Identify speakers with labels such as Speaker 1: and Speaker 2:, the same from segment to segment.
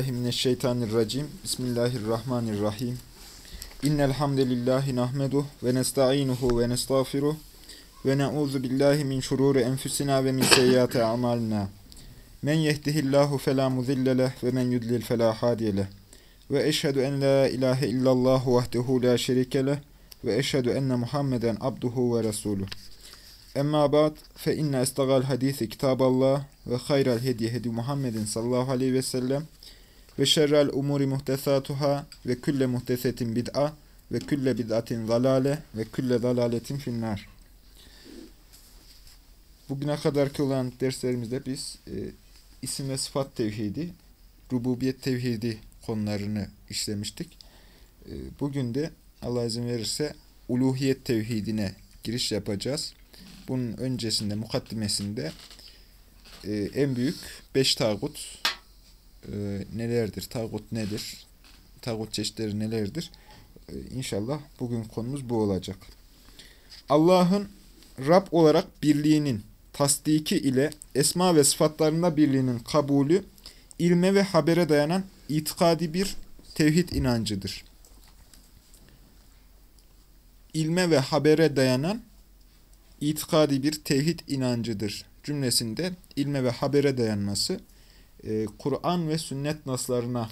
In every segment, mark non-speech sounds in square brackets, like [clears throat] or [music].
Speaker 1: Mineşşeytanirracim. Bismillahirrahmanirrahim. İnnel hamdelellahi nahmeduh ve nestainuhu ve nestağfiruh ve na'uzu billahi min şururi enfusina ve min seyyiati a'malina. Men yehdihillahu fela mudille ve men yudlil fela hadiye. Ve eşhedü en la ilahe illallah vahdehu la şerike ve eşhedü enne Muhammeden abduhu ve resuluh. Emma ba'd fe inne estagal hadisi kitaballah ve hayral hediye hedi Muhammedin sallallahu aleyhi ve sellem ve şerrel umuri muhtesatuhâ ve külle muhtesetin bid'a ve külle bid'atin zalale ve külle zalaletin finnâr. Bugüne kadarki olan derslerimizde biz e, isim ve sıfat tevhidi, rububiyet tevhidi konularını işlemiştik. E, bugün de Allah izin verirse uluhiyet tevhidine giriş yapacağız. Bunun öncesinde, mukaddimesinde e, en büyük beş tağut e, nelerdir, tağut nedir, tağut çeşitleri nelerdir? E, inşallah bugün konumuz bu olacak. Allah'ın Rab olarak birliğinin tasdiki ile esma ve sıfatlarında birliğinin kabulü, ilme ve habere dayanan itikadi bir tevhid inancıdır. İlme ve habere dayanan itikadi bir tevhid inancıdır cümlesinde ilme ve habere dayanması e, Kur'an ve sünnet naslarına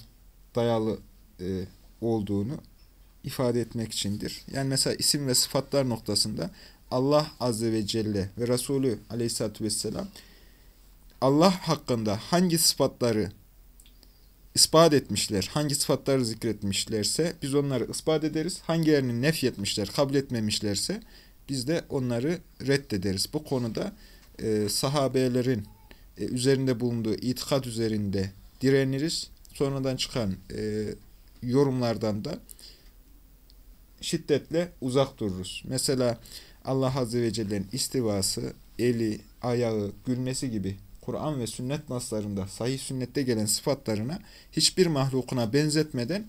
Speaker 1: dayalı e, olduğunu ifade etmek içindir. Yani mesela isim ve sıfatlar noktasında Allah Azze ve Celle ve Resulü Aleyhisselatü Vesselam Allah hakkında hangi sıfatları ispat etmişler, hangi sıfatları zikretmişlerse biz onları ispat ederiz. Hangilerini nefyetmişler, kabul etmemişlerse biz de onları reddederiz. Bu konuda e, sahabelerin e, üzerinde bulunduğu itikat üzerinde direniriz. Sonradan çıkan e, yorumlardan da şiddetle uzak dururuz. Mesela Allah Azze ve Celle'nin istivası, eli, ayağı, gülmesi gibi Kur'an ve sünnet naslarında, sahih sünnette gelen sıfatlarına hiçbir mahlukuna benzetmeden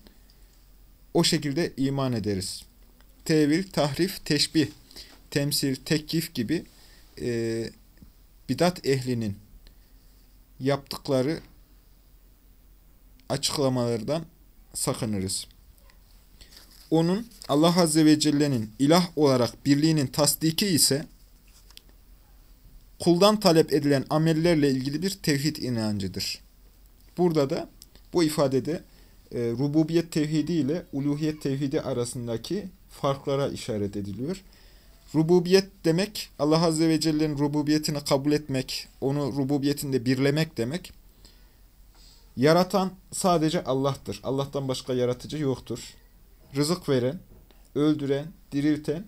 Speaker 1: o şekilde iman ederiz. Tevil, tahrif, teşbih, temsil, tekkif gibi e, bidat ehlinin yaptıkları açıklamalardan sakınırız. Onun Allah Azze ve Celle'nin ilah olarak birliğinin tasdiki ise kuldan talep edilen amellerle ilgili bir tevhid inancıdır. Burada da bu ifadede e, rububiyet tevhidi ile uluhiyet tevhidi arasındaki farklara işaret ediliyor. Rububiyet demek Allah Azze ve Celle'nin rububiyetini kabul etmek, onu rububiyetinde birlemek demek. Yaratan sadece Allah'tır. Allah'tan başka yaratıcı yoktur. Rızık veren, öldüren, dirilten,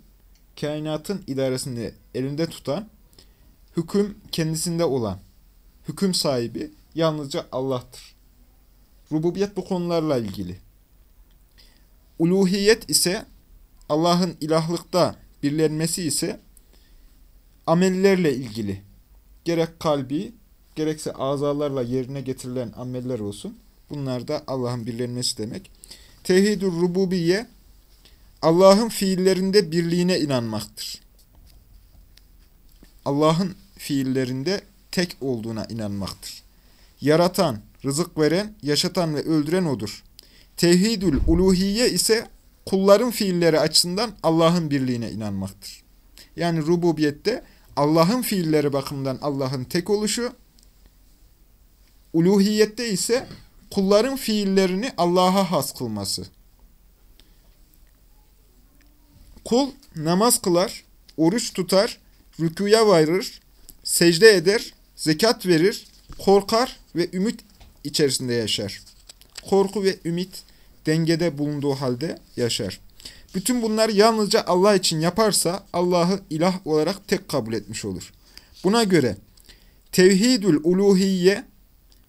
Speaker 1: kainatın idaresini elinde tutan, hüküm kendisinde olan, hüküm sahibi yalnızca Allah'tır. Rububiyet bu konularla ilgili. Uluhiyet ise Allah'ın ilahlıkta birlenmesi ise amellerle ilgili. Gerek kalbi, gerekse azalarla yerine getirilen ameller olsun. Bunlar da Allah'ın birlenmesi demek. Tevhid-ü rububiye, Allah'ın fiillerinde birliğine inanmaktır. Allah'ın fiillerinde tek olduğuna inanmaktır. Yaratan, rızık veren, yaşatan ve öldüren O'dur. Tevhidül uluhiye ise kulların fiilleri açısından Allah'ın birliğine inanmaktır. Yani rububiyette Allah'ın fiilleri bakımından Allah'ın tek oluşu, uluhiyette ise kulların fiillerini Allah'a has kılması. Kul namaz kılar, oruç tutar, rükuya varır, secde eder, zekat verir, korkar ve ümit içerisinde yaşar. Korku ve ümit dengede bulunduğu halde yaşar. Bütün bunlar yalnızca Allah için yaparsa Allah'ı ilah olarak tek kabul etmiş olur. Buna göre tevhidül uluhiyye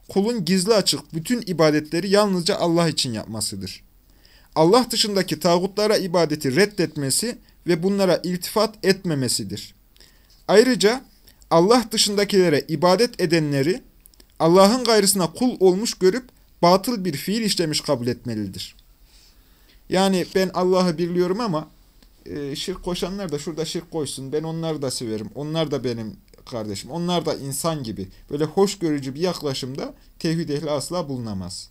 Speaker 1: kulun gizli açık bütün ibadetleri yalnızca Allah için yapmasıdır. Allah dışındaki tağutlara ibadeti reddetmesi ve bunlara iltifat etmemesidir. Ayrıca Allah dışındakilere ibadet edenleri Allah'ın gayrısına kul olmuş görüp batıl bir fiil işlemiş kabul etmelidir. Yani ben Allah'ı biliyorum ama e, şirk koşanlar da şurada şirk koşsun. Ben onları da severim. Onlar da benim kardeşim. Onlar da insan gibi. Böyle hoşgörücü bir yaklaşımda tevhid ehli asla bulunamaz.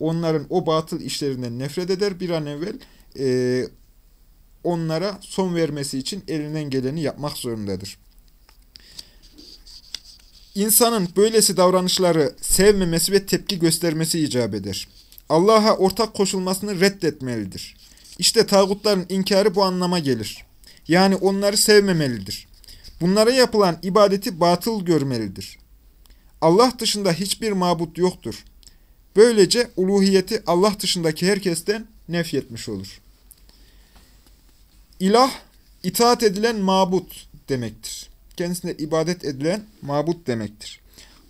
Speaker 1: onların o batıl işlerinden nefret eder. Bir an evvel e, onlara son vermesi için elinden geleni yapmak zorundadır. İnsanın böylesi davranışları sevmemesi ve tepki göstermesi icap eder. Allah'a ortak koşulmasını reddetmelidir. İşte tağutların inkarı bu anlama gelir. Yani onları sevmemelidir. Bunlara yapılan ibadeti batıl görmelidir. Allah dışında hiçbir mabut yoktur. Böylece uluhiyeti Allah dışındaki herkesten nefyetmiş olur. İlah, itaat edilen mabut demektir. Kendisine ibadet edilen mabut demektir.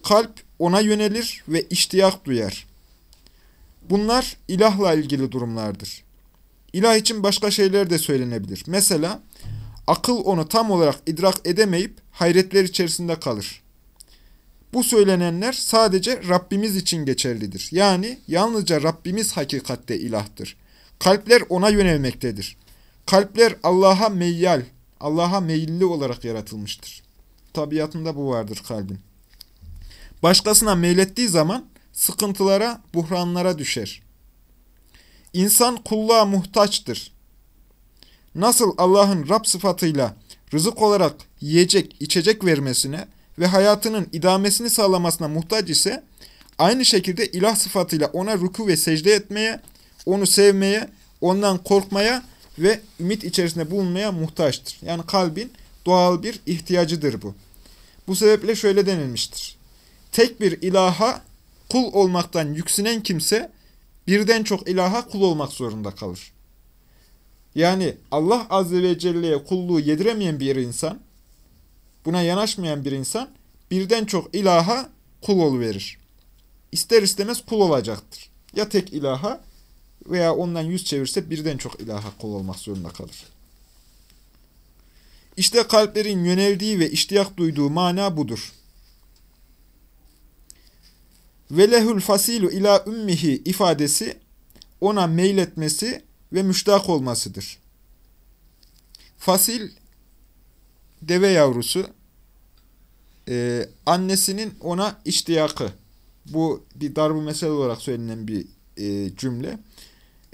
Speaker 1: Kalp ona yönelir ve iştiyak duyar. Bunlar ilahla ilgili durumlardır. İlah için başka şeyler de söylenebilir. Mesela akıl onu tam olarak idrak edemeyip hayretler içerisinde kalır. Bu söylenenler sadece Rabbimiz için geçerlidir. Yani yalnızca Rabbimiz hakikatte ilahtır. Kalpler ona yönelmektedir. Kalpler Allah'a meyyal, Allah'a meyilli olarak yaratılmıştır. Tabiatında bu vardır kalbin. Başkasına meylettiği zaman sıkıntılara, buhranlara düşer. İnsan kulluğa muhtaçtır. Nasıl Allah'ın Rab sıfatıyla rızık olarak yiyecek, içecek vermesine ve hayatının idamesini sağlamasına muhtaç ise, aynı şekilde ilah sıfatıyla ona ruku ve secde etmeye, onu sevmeye, ondan korkmaya ve ümit içerisinde bulunmaya muhtaçtır. Yani kalbin doğal bir ihtiyacıdır bu. Bu sebeple şöyle denilmiştir. Tek bir ilaha kul olmaktan yüksinen kimse birden çok ilaha kul olmak zorunda kalır. Yani Allah Azze ve Celle'ye kulluğu yediremeyen bir insan, buna yanaşmayan bir insan birden çok ilaha kul verir. İster istemez kul olacaktır. Ya tek ilaha veya ondan yüz çevirse birden çok ilaha kul olmak zorunda kalır. İşte kalplerin yöneldiği ve iştiyak duyduğu mana budur. Velehül fasilu ila ümmihi ifadesi ona meyletmesi ve müştak olmasıdır. Fasil deve yavrusu e, annesinin ona iştiyakı. Bu bir darbu mesele olarak söylenen bir e, cümle.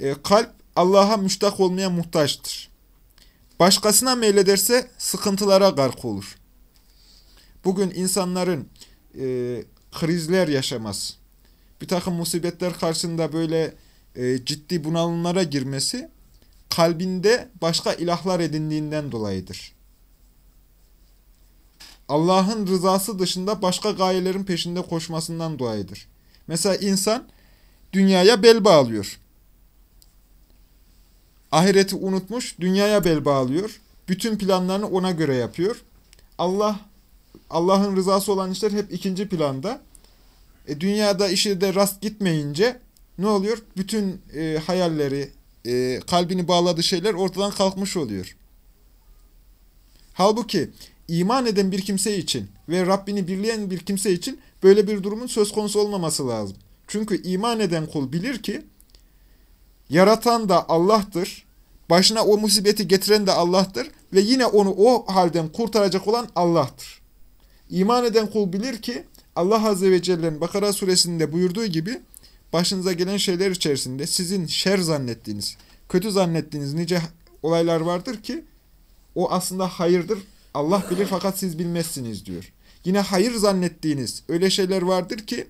Speaker 1: E, kalp Allah'a müştak olmaya muhtaçtır. Başkasına meylederse sıkıntılara gark olur. Bugün insanların e, krizler yaşaması, bir takım musibetler karşısında böyle e, ciddi bunalımlara girmesi, kalbinde başka ilahlar edindiğinden dolayıdır. Allah'ın rızası dışında başka gayelerin peşinde koşmasından dolayıdır. Mesela insan dünyaya bel bağlıyor. Ahireti unutmuş, dünyaya bel bağlıyor. Bütün planlarını ona göre yapıyor. Allah Allah'ın rızası olan işler hep ikinci planda. E, dünyada işi de rast gitmeyince ne oluyor? Bütün e, hayalleri, e, kalbini bağladığı şeyler ortadan kalkmış oluyor. Halbuki iman eden bir kimse için ve Rabbini birleyen bir kimse için böyle bir durumun söz konusu olmaması lazım. Çünkü iman eden kul bilir ki yaratan da Allah'tır, başına o musibeti getiren de Allah'tır ve yine onu o halden kurtaracak olan Allah'tır. İman eden kul bilir ki Allah Azze ve Celle'nin Bakara suresinde buyurduğu gibi başınıza gelen şeyler içerisinde sizin şer zannettiğiniz, kötü zannettiğiniz nice olaylar vardır ki o aslında hayırdır. Allah bilir fakat siz bilmezsiniz diyor. Yine hayır zannettiğiniz öyle şeyler vardır ki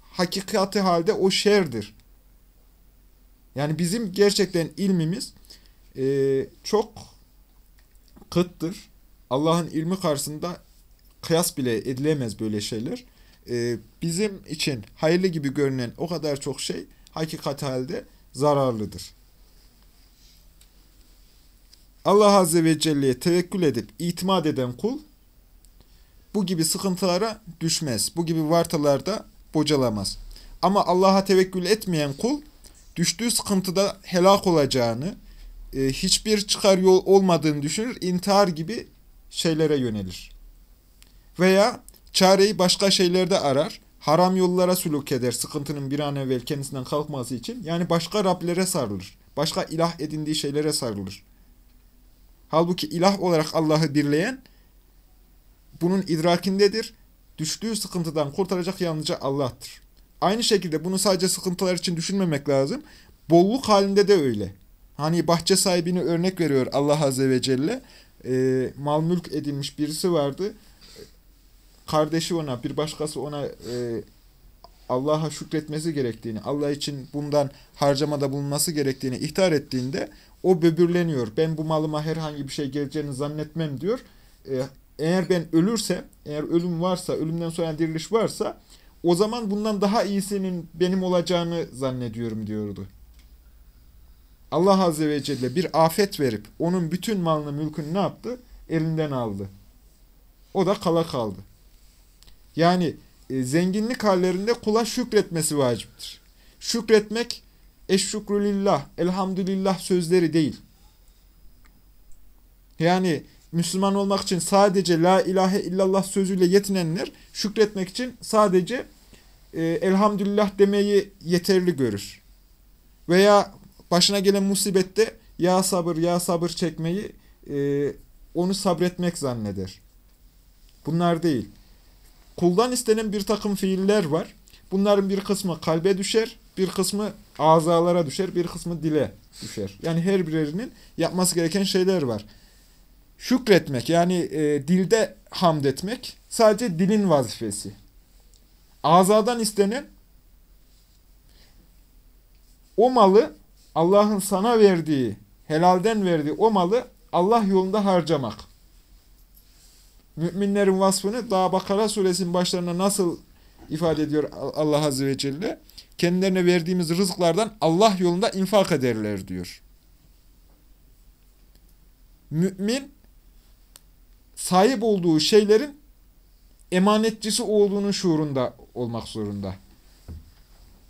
Speaker 1: hakikati halde o şerdir. Yani bizim gerçekten ilmimiz e, çok kıttır. Allah'ın ilmi karşısında kıyas bile edilemez böyle şeyler. Ee, bizim için hayırlı gibi görünen o kadar çok şey hakikat halde zararlıdır. Allah Azze ve Celle'ye tevekkül edip itimat eden kul bu gibi sıkıntılara düşmez. Bu gibi vartalarda bocalamaz. Ama Allah'a tevekkül etmeyen kul düştüğü sıkıntıda helak olacağını, e, hiçbir çıkar yol olmadığını düşünür, intihar gibi şeylere yönelir. Veya çareyi başka şeylerde arar, haram yollara sülük eder sıkıntının bir an evvel kendisinden kalkması için. Yani başka Rablere sarılır. Başka ilah edindiği şeylere sarılır. Halbuki ilah olarak Allah'ı birleyen bunun idrakindedir. Düştüğü sıkıntıdan kurtaracak yalnızca Allah'tır. Aynı şekilde bunu sadece sıkıntılar için düşünmemek lazım. Bolluk halinde de öyle. Hani bahçe sahibini örnek veriyor Allah Azze ve Celle. E, mal mülk edilmiş birisi vardı. Kardeşi ona, bir başkası ona e, Allah'a şükretmesi gerektiğini, Allah için bundan harcamada bulunması gerektiğini ihtar ettiğinde o böbürleniyor. Ben bu malıma herhangi bir şey geleceğini zannetmem diyor. E, eğer ben ölürse, eğer ölüm varsa, ölümden sonra diriliş varsa o zaman bundan daha iyisinin benim olacağını zannediyorum diyordu. Allah Azze ve Celle bir afet verip onun bütün malını mülkünü ne yaptı? Elinden aldı. O da kala kaldı. Yani e, zenginlik hallerinde kula şükretmesi vaciptir. Şükretmek eşşükrü lillah, elhamdülillah sözleri değil. Yani Müslüman olmak için sadece la ilahe illallah sözüyle yetinenler şükretmek için sadece e, elhamdülillah demeyi yeterli görür. Veya başına gelen musibette ya sabır ya sabır çekmeyi e, onu sabretmek zanneder. Bunlar değil. Kuldan istenen bir takım fiiller var. Bunların bir kısmı kalbe düşer, bir kısmı azalara düşer, bir kısmı dile düşer. Yani her birinin yapması gereken şeyler var. Şükretmek yani e, dilde hamd etmek sadece dilin vazifesi. Azadan istenen o malı Allah'ın sana verdiği, helalden verdiği o malı Allah yolunda harcamak. Müminlerin vasfını daha Bakara suresinin başlarına nasıl ifade ediyor Allah Azze ve Celle? Kendilerine verdiğimiz rızıklardan Allah yolunda infak ederler diyor. Mümin sahip olduğu şeylerin emanetçisi olduğunu şuurunda olmak zorunda.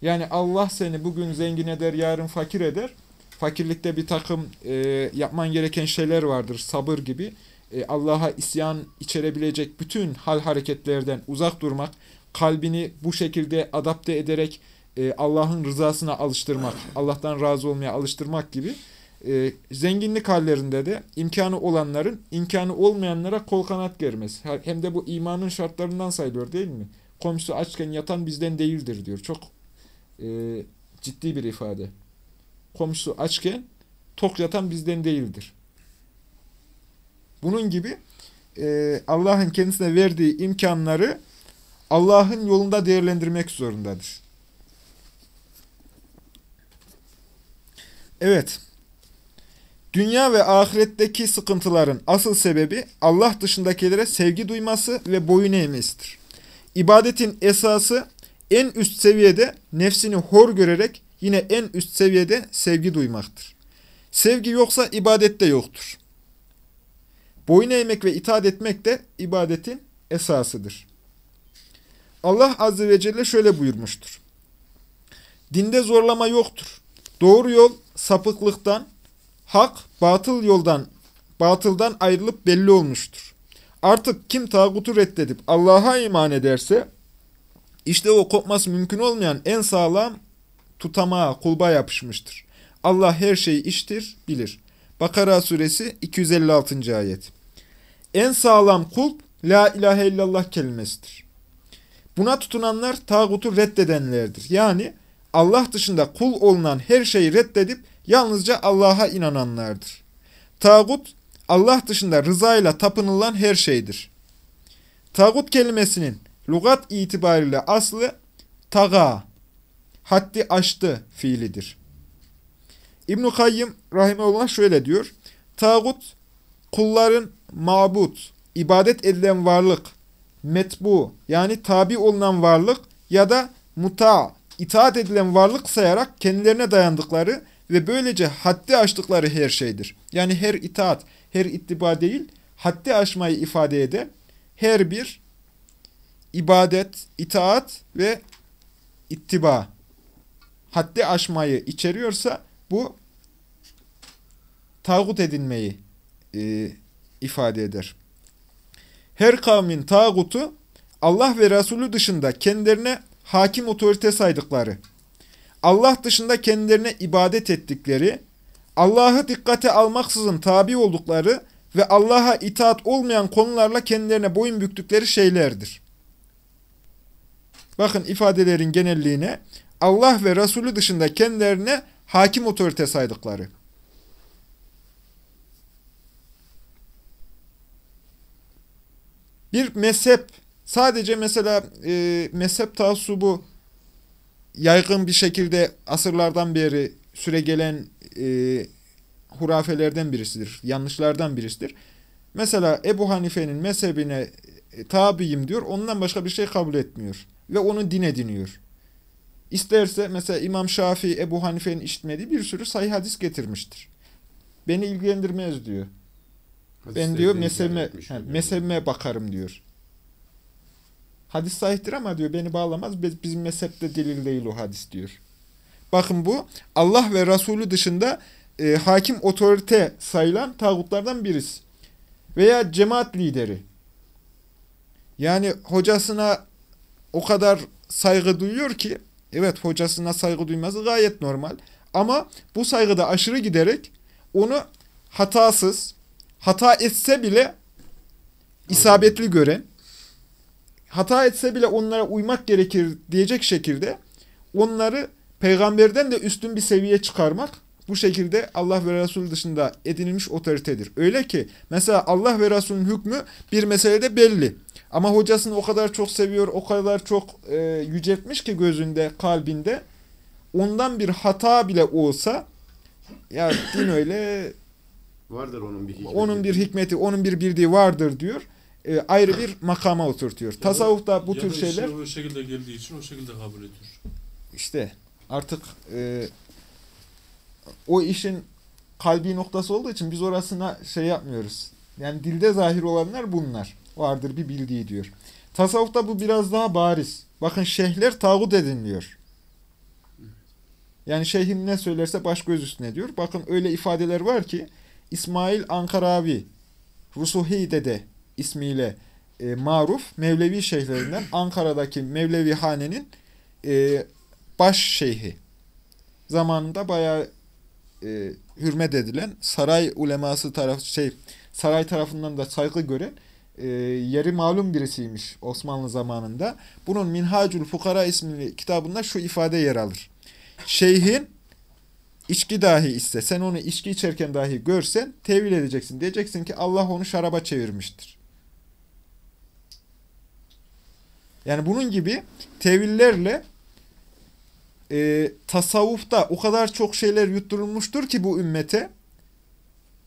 Speaker 1: Yani Allah seni bugün zengin eder, yarın fakir eder. Fakirlikte bir takım e, yapman gereken şeyler vardır, sabır gibi. E, Allah'a isyan içerebilecek bütün hal hareketlerden uzak durmak, kalbini bu şekilde adapte ederek e, Allah'ın rızasına alıştırmak, Allah'tan razı olmaya alıştırmak gibi e, zenginlik hallerinde de imkanı olanların imkanı olmayanlara kol kanat germesi. Hem de bu imanın şartlarından sayılıyor değil mi? Komşusu açken yatan bizden değildir diyor. Çok e, ciddi bir ifade. Komşusu açken tok yatan bizden değildir. Bunun gibi e, Allah'ın kendisine verdiği imkanları Allah'ın yolunda değerlendirmek zorundadır. Evet. Dünya ve ahiretteki sıkıntıların asıl sebebi Allah dışındakilere sevgi duyması ve boyun eğmesidir. İbadetin esası en üst seviyede nefsini hor görerek yine en üst seviyede sevgi duymaktır. Sevgi yoksa ibadet de yoktur. Boyun eğmek ve itaat etmek de ibadetin esasıdır. Allah Azze ve Celle şöyle buyurmuştur. Dinde zorlama yoktur. Doğru yol sapıklıktan, hak batıl yoldan, batıldan ayrılıp belli olmuştur. Artık kim tağutu reddedip Allah'a iman ederse, işte o kopması mümkün olmayan en sağlam tutamağa, kulba yapışmıştır. Allah her şeyi iştir, bilir. Bakara suresi 256. ayet. En sağlam kulp la ilahe illallah kelimesidir. Buna tutunanlar tağutu reddedenlerdir. Yani Allah dışında kul olunan her şeyi reddedip yalnızca Allah'a inananlardır. Tağut Allah dışında rızayla tapınılan her şeydir. Tağut kelimesinin lugat itibariyle aslı taga, haddi aştı fiilidir. İbn-i Kayyım Rahimeullah şöyle diyor. Tağut, kulların mabut, ibadet edilen varlık, metbu yani tabi olunan varlık ya da muta, itaat edilen varlık sayarak kendilerine dayandıkları ve böylece haddi aştıkları her şeydir. Yani her itaat, her ittiba değil, haddi aşmayı ifade eden her bir ibadet, itaat ve ittiba haddi aşmayı içeriyorsa bu tağut edinmeyi e, ifade eder. Her kavmin tağutu Allah ve Resulü dışında kendilerine hakim otorite saydıkları, Allah dışında kendilerine ibadet ettikleri, Allah'ı dikkate almaksızın tabi oldukları ve Allah'a itaat olmayan konularla kendilerine boyun büktükleri şeylerdir. bakın ifadelerin genelliğine Allah ve Resulü dışında kendilerine hakim otorite saydıkları. Bir mezhep, sadece mesela e, mezhep taassubu yaygın bir şekilde asırlardan beri süre gelen e, hurafelerden birisidir, yanlışlardan birisidir. Mesela Ebu Hanife'nin mezhebine e, tabiyim diyor, ondan başka bir şey kabul etmiyor ve onu din ediniyor. İsterse mesela İmam Şafii, Ebu Hanife'nin işitmediği bir sürü sahih hadis getirmiştir. Beni ilgilendirmez diyor. ben diyor mezhebime, he, mezhebime bakarım diyor. Hadis sahihtir ama diyor beni bağlamaz. Bizim mezhepte delil değil o hadis diyor. Bakın bu Allah ve Resulü dışında e, hakim otorite sayılan tağutlardan birisi. Veya cemaat lideri. Yani hocasına o kadar saygı duyuyor ki evet hocasına saygı duyması gayet normal. Ama bu saygıda aşırı giderek onu hatasız, hata etse bile isabetli gören, hata etse bile onlara uymak gerekir diyecek şekilde onları peygamberden de üstün bir seviye çıkarmak bu şekilde Allah ve Resul dışında edinilmiş otoritedir. Öyle ki mesela Allah ve Resul'ün hükmü bir meselede belli. Ama hocasını o kadar çok seviyor, o kadar çok e, yüceltmiş ki gözünde, kalbinde. Ondan bir hata bile olsa ya din öyle
Speaker 2: vardır onun bir hikmeti.
Speaker 1: Onun bir hikmeti, onun bir bildiği vardır diyor. E, ayrı bir makama oturtuyor. Ya Tasavvufta bu tür şeyler
Speaker 3: o şekilde geldiği için o şekilde kabul ediyor.
Speaker 1: İşte artık e, o işin kalbi noktası olduğu için biz orasına şey yapmıyoruz. Yani dilde zahir olanlar bunlar. Vardır bir bildiği diyor. Tasavvufta bu biraz daha bariz. Bakın şeyhler tağut edinliyor. Yani şeyhim ne söylerse baş göz üstüne diyor. Bakın öyle ifadeler var ki İsmail Ankaravi Rusuhi Dede ismiyle e, maruf Mevlevi şeyhlerinden Ankara'daki Mevlevi hanenin e, baş şeyhi. Zamanında bayağı e, hürmet edilen saray uleması taraf şey saray tarafından da saygı gören e, yeri malum birisiymiş Osmanlı zamanında. Bunun Minhacul Fukara isimli kitabında şu ifade yer alır. Şeyhin içki dahi iste, sen onu içki içerken dahi görsen tevil edeceksin. Diyeceksin ki Allah onu şaraba çevirmiştir. Yani bunun gibi tevillerle e, tasavvufta o kadar çok şeyler yutturulmuştur ki bu ümmete.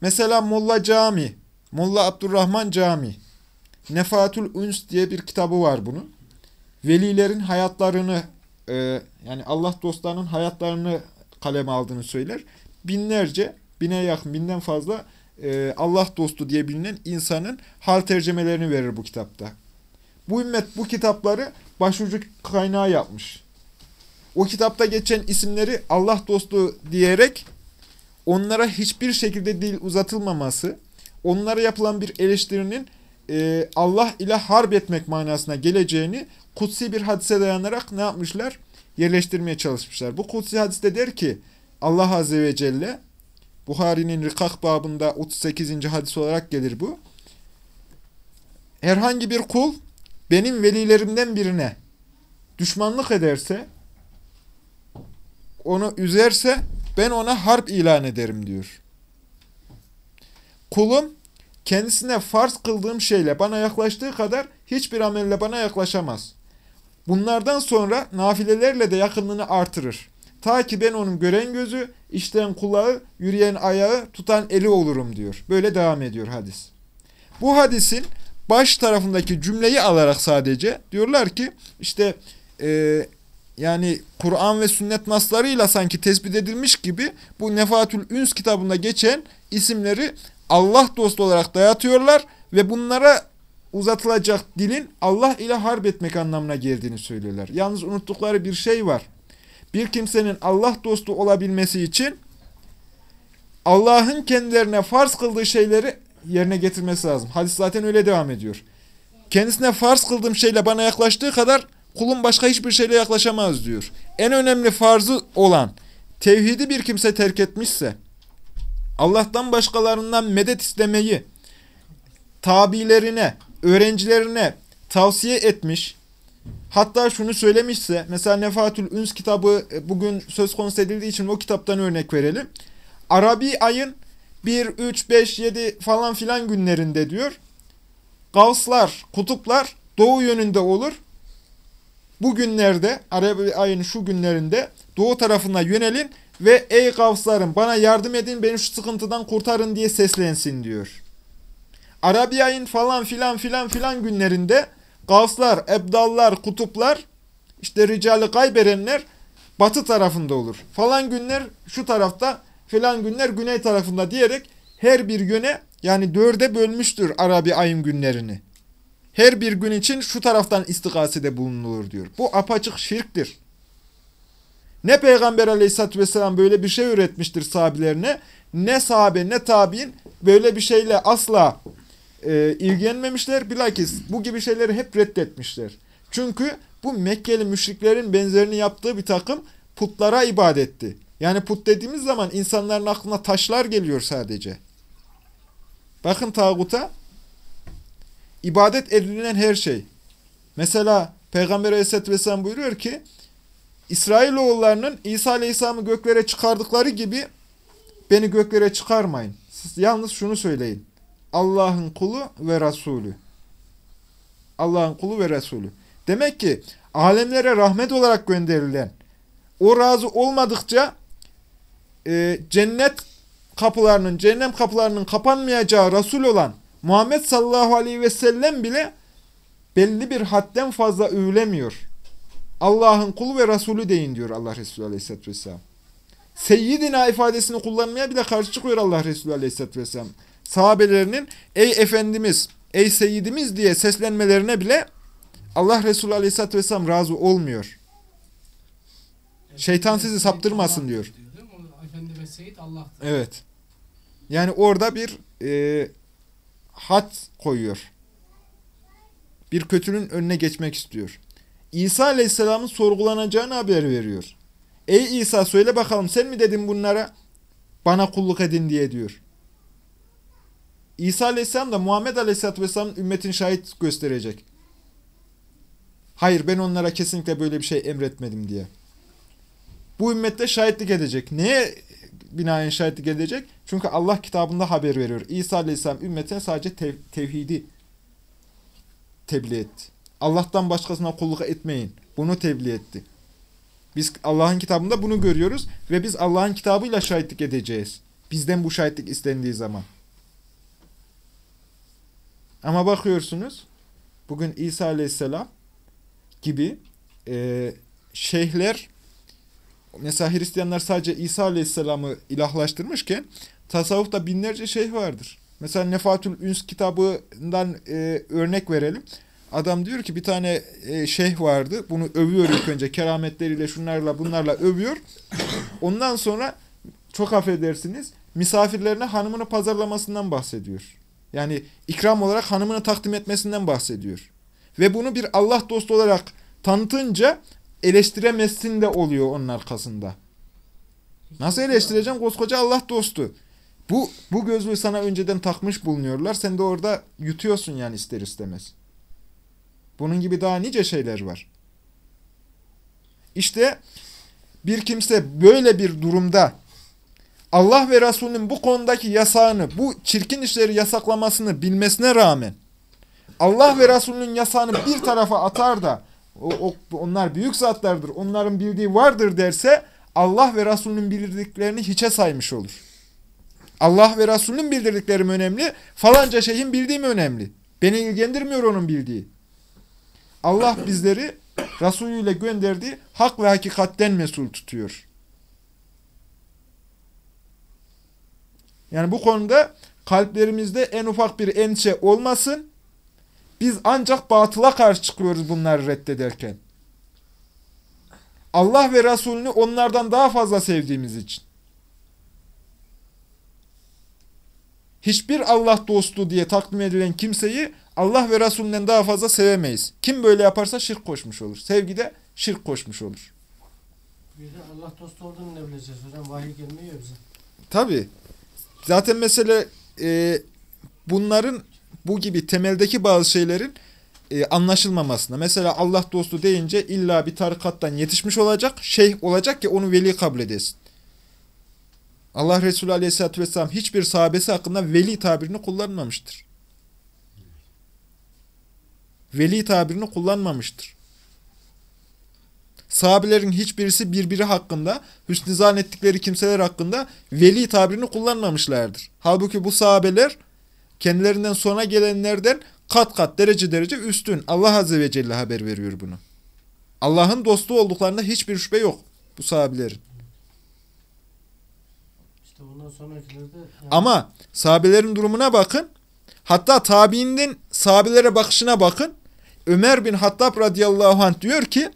Speaker 1: Mesela Molla Cami, Molla Abdurrahman Cami, Nefatul Üns diye bir kitabı var bunun. Velilerin hayatlarını, e, yani Allah dostlarının hayatlarını kaleme aldığını söyler. Binlerce, bine yakın, binden fazla e, Allah dostu diye bilinen insanın hal tercümelerini verir bu kitapta. Bu ümmet bu kitapları başucu kaynağı yapmış o kitapta geçen isimleri Allah dostu diyerek onlara hiçbir şekilde dil uzatılmaması, onlara yapılan bir eleştirinin e, Allah ile harp etmek manasına geleceğini kutsi bir hadise dayanarak ne yapmışlar? Yerleştirmeye çalışmışlar. Bu kutsi hadiste der ki Allah Azze ve Celle Buhari'nin Rikak babında 38. hadis olarak gelir bu. Herhangi bir kul benim velilerimden birine düşmanlık ederse onu üzerse ben ona harp ilan ederim diyor. Kulum kendisine farz kıldığım şeyle bana yaklaştığı kadar hiçbir amelle bana yaklaşamaz. Bunlardan sonra nafilelerle de yakınlığını artırır. Ta ki ben onun gören gözü, işten kulağı, yürüyen ayağı, tutan eli olurum diyor. Böyle devam ediyor hadis. Bu hadisin baş tarafındaki cümleyi alarak sadece diyorlar ki işte e, yani Kur'an ve sünnet naslarıyla sanki tespit edilmiş gibi bu Nefatül Üns kitabında geçen isimleri Allah dostu olarak dayatıyorlar ve bunlara uzatılacak dilin Allah ile harp etmek anlamına geldiğini söylüyorlar. Yalnız unuttukları bir şey var. Bir kimsenin Allah dostu olabilmesi için Allah'ın kendilerine farz kıldığı şeyleri yerine getirmesi lazım. Hadis zaten öyle devam ediyor. Kendisine farz kıldığım şeyle bana yaklaştığı kadar kulun başka hiçbir şeyle yaklaşamaz diyor. En önemli farzı olan tevhidi bir kimse terk etmişse, Allah'tan başkalarından medet istemeyi tabilerine, öğrencilerine tavsiye etmiş hatta şunu söylemişse, mesela Nefatül Üns kitabı e, bugün söz konusu edildiği için o kitaptan örnek verelim. Arabi ayın 1, 3, 5, 7 falan filan günlerinde diyor. Gavslar, kutuplar doğu yönünde olur. Bu günlerde, Arabi ayın şu günlerinde doğu tarafına yönelin ve ey gavslarım bana yardım edin beni şu sıkıntıdan kurtarın diye seslensin diyor. Arabi ayın falan filan filan filan günlerinde gavslar, ebdallar, kutuplar işte ricali kayberenler batı tarafında olur. Falan günler şu tarafta, filan günler güney tarafında diyerek her bir yöne yani dörde bölmüştür Arabi ayın günlerini. Her bir gün için şu taraftan istikasede bulunulur diyor. Bu apaçık şirktir. Ne Peygamber aleyhissalatü vesselam böyle bir şey öğretmiştir sahabelerine, ne sahabe ne tabi'in böyle bir şeyle asla e, ilgilenmemişler. Bilakis bu gibi şeyleri hep reddetmişler. Çünkü bu Mekkeli müşriklerin benzerini yaptığı bir takım putlara ibadetti. Yani put dediğimiz zaman insanların aklına taşlar geliyor sadece. Bakın tağuta ibadet edilen her şey. Mesela Peygamber Aleyhisselatü Vesselam buyuruyor ki İsrailoğullarının İsa Aleyhisselam'ı göklere çıkardıkları gibi beni göklere çıkarmayın. Siz yalnız şunu söyleyin. Allah'ın kulu ve Resulü. Allah'ın kulu ve Resulü. Demek ki alemlere rahmet olarak gönderilen, o razı olmadıkça e, cennet kapılarının, cehennem kapılarının kapanmayacağı Resul olan Muhammed sallallahu aleyhi ve sellem bile belli bir hadden fazla övülemiyor. Allah'ın kulu ve Resulü deyin diyor Allah Resulü aleyhisselatü vesselam. Seyyidina ifadesini kullanmaya bile karşı çıkıyor Allah Resulü aleyhisselatü vesselam. Sahabelerinin ey Efendimiz, ey Seyyidimiz diye seslenmelerine bile Allah Resulü aleyhisselatü vesselam razı olmuyor. Şeytan sizi saptırmasın diyor. Evet. Yani orada bir e, had koyuyor. Bir kötünün önüne geçmek istiyor. İsa Aleyhisselam'ın sorgulanacağını haber veriyor. Ey İsa söyle bakalım sen mi dedin bunlara bana kulluk edin diye diyor. İsa Aleyhisselam da Muhammed Aleyhisselatü Vesselam'ın ümmetin şahit gösterecek. Hayır ben onlara kesinlikle böyle bir şey emretmedim diye. Bu ümmette şahitlik edecek. Neye binaen şahitlik edecek? Çünkü Allah kitabında haber veriyor. İsa Aleyhisselam ümmetine sadece tev tevhidi tebliğ etti. Allah'tan başkasına kulluk etmeyin. Bunu tebliğ etti. Biz Allah'ın kitabında bunu görüyoruz ve biz Allah'ın kitabıyla şahitlik edeceğiz. Bizden bu şahitlik istendiği zaman. Ama bakıyorsunuz bugün İsa Aleyhisselam gibi e, şeyhler mesela Hristiyanlar sadece İsa Aleyhisselam'ı ilahlaştırmışken tasavvufta binlerce şeyh vardır. Mesela Nefatül Üns kitabından e, örnek verelim. Adam diyor ki bir tane e, şeyh vardı. Bunu övüyor ilk önce. Kerametleriyle şunlarla bunlarla övüyor. Ondan sonra çok affedersiniz misafirlerine hanımını pazarlamasından bahsediyor. Yani ikram olarak hanımını takdim etmesinden bahsediyor. Ve bunu bir Allah dostu olarak tanıtınca eleştiremezsin de oluyor onun arkasında. Nasıl eleştireceğim? Koskoca Allah dostu. Bu, bu gözlüğü sana önceden takmış bulunuyorlar. Sen de orada yutuyorsun yani ister istemez. Bunun gibi daha nice şeyler var. İşte bir kimse böyle bir durumda Allah ve Resulünün bu konudaki yasağını, bu çirkin işleri yasaklamasını bilmesine rağmen Allah ve Resulünün yasağını bir tarafa atar da o, o, onlar büyük zatlardır, onların bildiği vardır derse Allah ve Resulünün bildirdiklerini hiçe saymış olur. Allah ve Resulünün bildirdikleri mi önemli, falanca şeyin bildiği mi önemli? Beni ilgilendirmiyor onun bildiği. Allah bizleri Resulü ile gönderdiği hak ve hakikatten mesul tutuyor. Yani bu konuda kalplerimizde en ufak bir endişe olmasın. Biz ancak batıla karşı çıkıyoruz bunları reddederken. Allah ve Resulünü onlardan daha fazla sevdiğimiz için. Hiçbir Allah dostu diye takdim edilen kimseyi Allah ve Resulünden daha fazla sevemeyiz. Kim böyle yaparsa şirk koşmuş olur. Sevgide şirk koşmuş olur.
Speaker 4: Bir de Allah dostu olduğunu ne bileceğiz hocam? Vahiy gelmiyor bize.
Speaker 1: Tabi. Zaten mesele e, bunların bu gibi temeldeki bazı şeylerin e, anlaşılmamasına. Mesela Allah dostu deyince illa bir tarikattan yetişmiş olacak, şeyh olacak ki onu veli kabul edesin. Allah Resulü Aleyhisselatü Vesselam hiçbir sahabesi hakkında veli tabirini kullanmamıştır. Veli tabirini kullanmamıştır. Sahabelerin hiçbirisi birbiri hakkında, hüsnü zannettikleri kimseler hakkında veli tabirini kullanmamışlardır. Halbuki bu sahabeler kendilerinden sonra gelenlerden kat kat derece derece üstün. Allah Azze ve Celle haber veriyor bunu. Allah'ın dostu olduklarında hiçbir şüphe yok bu sahabelerin.
Speaker 4: İşte ondan sonrakilerde yani
Speaker 1: Ama sahabelerin durumuna bakın. Hatta tabiinden sahabelere bakışına bakın. Ömer bin Hattab radıyallahu anh diyor ki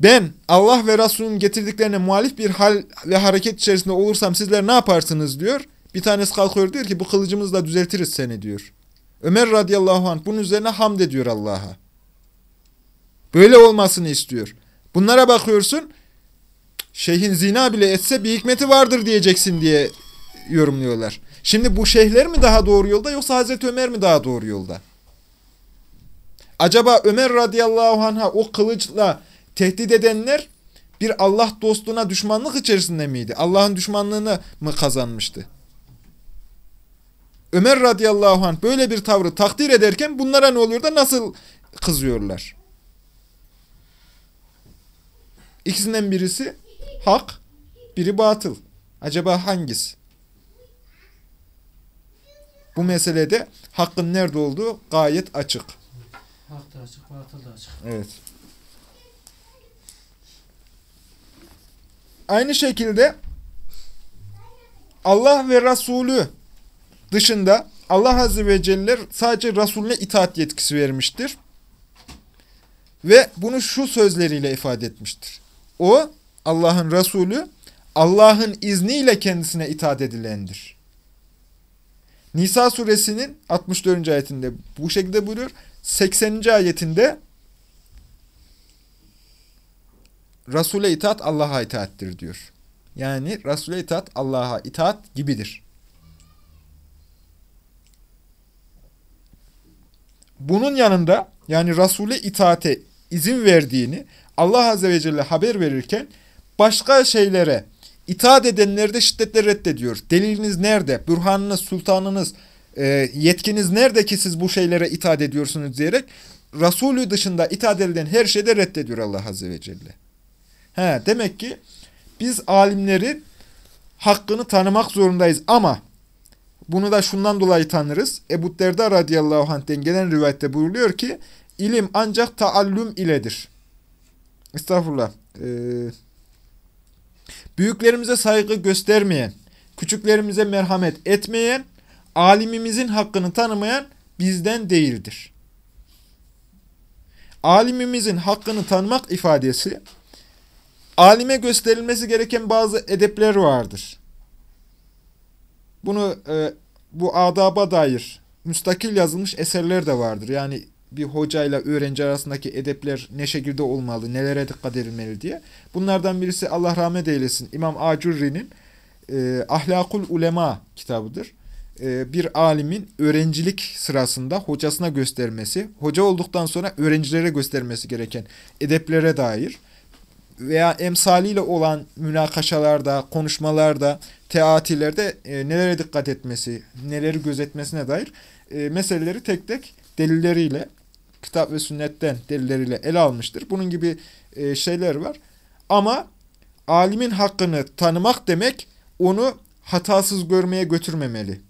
Speaker 1: ben Allah ve Resulünün getirdiklerine muhalif bir hal ve hareket içerisinde olursam sizler ne yaparsınız diyor. Bir tanesi kalkıyor diyor ki bu kılıcımızla düzeltiriz seni diyor. Ömer radıyallahu anh bunun üzerine hamd ediyor Allah'a. Böyle olmasını istiyor. Bunlara bakıyorsun şeyhin zina bile etse bir hikmeti vardır diyeceksin diye yorumluyorlar. Şimdi bu şeyhler mi daha doğru yolda yoksa Hazreti Ömer mi daha doğru yolda? Acaba Ömer radıyallahu anh'a o kılıçla tehdit edenler bir Allah dostuna düşmanlık içerisinde miydi? Allah'ın düşmanlığını mı kazanmıştı? Ömer radıyallahu anh böyle bir tavrı takdir ederken bunlara ne oluyor da nasıl kızıyorlar? İkisinden birisi hak, biri batıl. Acaba hangisi? Bu meselede hakkın nerede olduğu gayet açık.
Speaker 4: hak da açık, batıl da açık.
Speaker 1: Evet. Aynı şekilde Allah ve Resulü dışında Allah Azze ve Celle sadece Resulüne itaat yetkisi vermiştir. Ve bunu şu sözleriyle ifade etmiştir. O, Allah'ın Resulü, Allah'ın izniyle kendisine itaat edilendir. Nisa suresinin 64. ayetinde bu şekilde buyuruyor. 80. ayetinde Resul'e itaat Allah'a itaattir diyor. Yani Resul'e itaat Allah'a itaat gibidir. Bunun yanında yani Resul'e itaate izin verdiğini Allah Azze ve Celle haber verirken başka şeylere itaat edenleri de şiddetle reddediyor. Deliliniz nerede? Bürhanınız, sultanınız, e, yetkiniz nerede ki siz bu şeylere itaat ediyorsunuz diyerek Resulü dışında itaat edilen her şeyde reddediyor Allah Azze ve Celle. He, demek ki biz alimlerin hakkını tanımak zorundayız ama bunu da şundan dolayı tanırız. Ebu Derda radıyallahu anh'ten gelen rivayette buyuruyor ki ilim ancak taallüm iledir. Estağfurullah. Ee, büyüklerimize saygı göstermeyen, küçüklerimize merhamet etmeyen, alimimizin hakkını tanımayan bizden değildir. Alimimizin hakkını tanımak ifadesi, alime gösterilmesi gereken bazı edepler vardır. Bunu e, bu adaba dair müstakil yazılmış eserler de vardır. Yani bir hocayla öğrenci arasındaki edepler ne şekilde olmalı, nelere dikkat edilmeli diye. Bunlardan birisi Allah rahmet eylesin İmam Acurri'nin e, Ahlakul Ulema kitabıdır. E, bir alimin öğrencilik sırasında hocasına göstermesi, hoca olduktan sonra öğrencilere göstermesi gereken edeplere dair veya emsaliyle olan münakaşalarda, konuşmalarda, teatilerde e, nelere dikkat etmesi, neleri gözetmesine dair e, meseleleri tek tek delilleriyle, kitap ve sünnetten delilleriyle ele almıştır. Bunun gibi e, şeyler var. Ama alimin hakkını tanımak demek onu hatasız görmeye götürmemeli.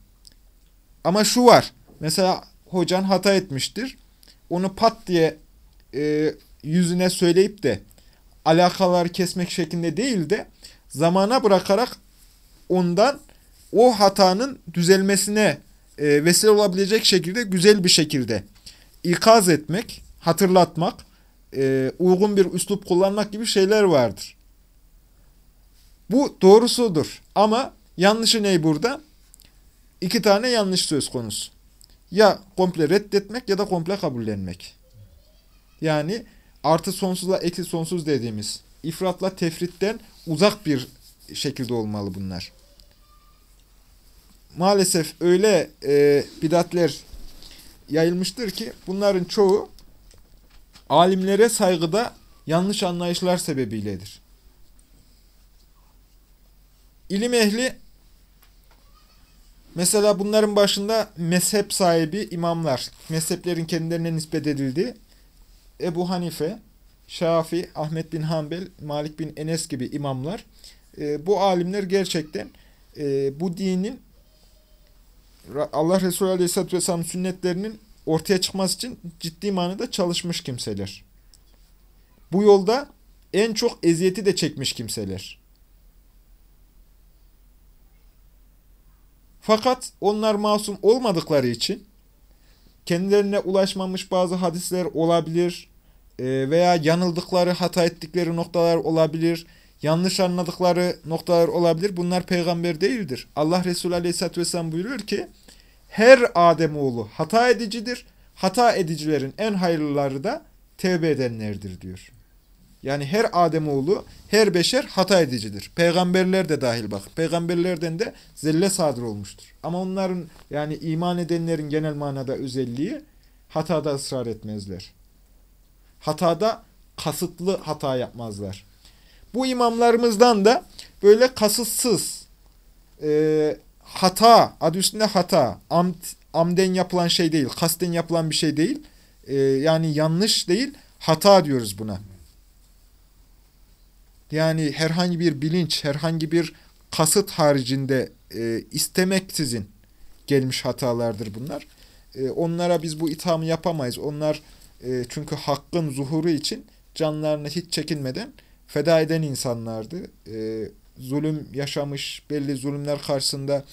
Speaker 1: Ama şu var. Mesela hocan hata etmiştir. Onu pat diye e, yüzüne söyleyip de alakaları kesmek şeklinde değil de zamana bırakarak ondan o hatanın düzelmesine e, vesile olabilecek şekilde güzel bir şekilde ikaz etmek, hatırlatmak, e, uygun bir üslup kullanmak gibi şeyler vardır. Bu doğrusudur. Ama yanlışı ne burada? İki tane yanlış söz konusu. Ya komple reddetmek ya da komple kabullenmek. Yani artı sonsuzla eksi sonsuz dediğimiz ifratla tefritten uzak bir şekilde olmalı bunlar. Maalesef öyle e, bidatler yayılmıştır ki bunların çoğu alimlere saygıda yanlış anlayışlar sebebiyledir. İlim ehli mesela bunların başında mezhep sahibi imamlar, mezheplerin kendilerine nispet edildiği Ebu Hanife, Şafi, Ahmet bin Hanbel, Malik bin Enes gibi imamlar e, bu alimler gerçekten e, bu dinin Allah Resulü Aleyhisselatü Vesselam sünnetlerinin ortaya çıkması için ciddi manada çalışmış kimseler. Bu yolda en çok eziyeti de çekmiş kimseler. Fakat onlar masum olmadıkları için kendilerine ulaşmamış bazı hadisler olabilir veya yanıldıkları, hata ettikleri noktalar olabilir, yanlış anladıkları noktalar olabilir. Bunlar peygamber değildir. Allah Resulü Aleyhisselatü Vesselam buyuruyor ki her Ademoğlu hata edicidir. Hata edicilerin en hayırlıları da tevbe edenlerdir diyor. Yani her Ademoğlu, her beşer hata edicidir. Peygamberler de dahil bak. Peygamberlerden de zelle sadır olmuştur. Ama onların yani iman edenlerin genel manada özelliği hatada ısrar etmezler. Hatada kasıtlı hata yapmazlar. Bu imamlarımızdan da böyle kasıtsız e, hata, adı üstünde hata, amd, amden yapılan şey değil, kasten yapılan bir şey değil. E, yani yanlış değil, hata diyoruz buna. Yani herhangi bir bilinç, herhangi bir kasıt haricinde e, istemeksizin gelmiş hatalardır bunlar. E, onlara biz bu ithamı yapamayız. Onlar e, çünkü hakkın zuhuru için canlarını hiç çekinmeden feda eden insanlardı. E, zulüm yaşamış, belli zulümler karşısında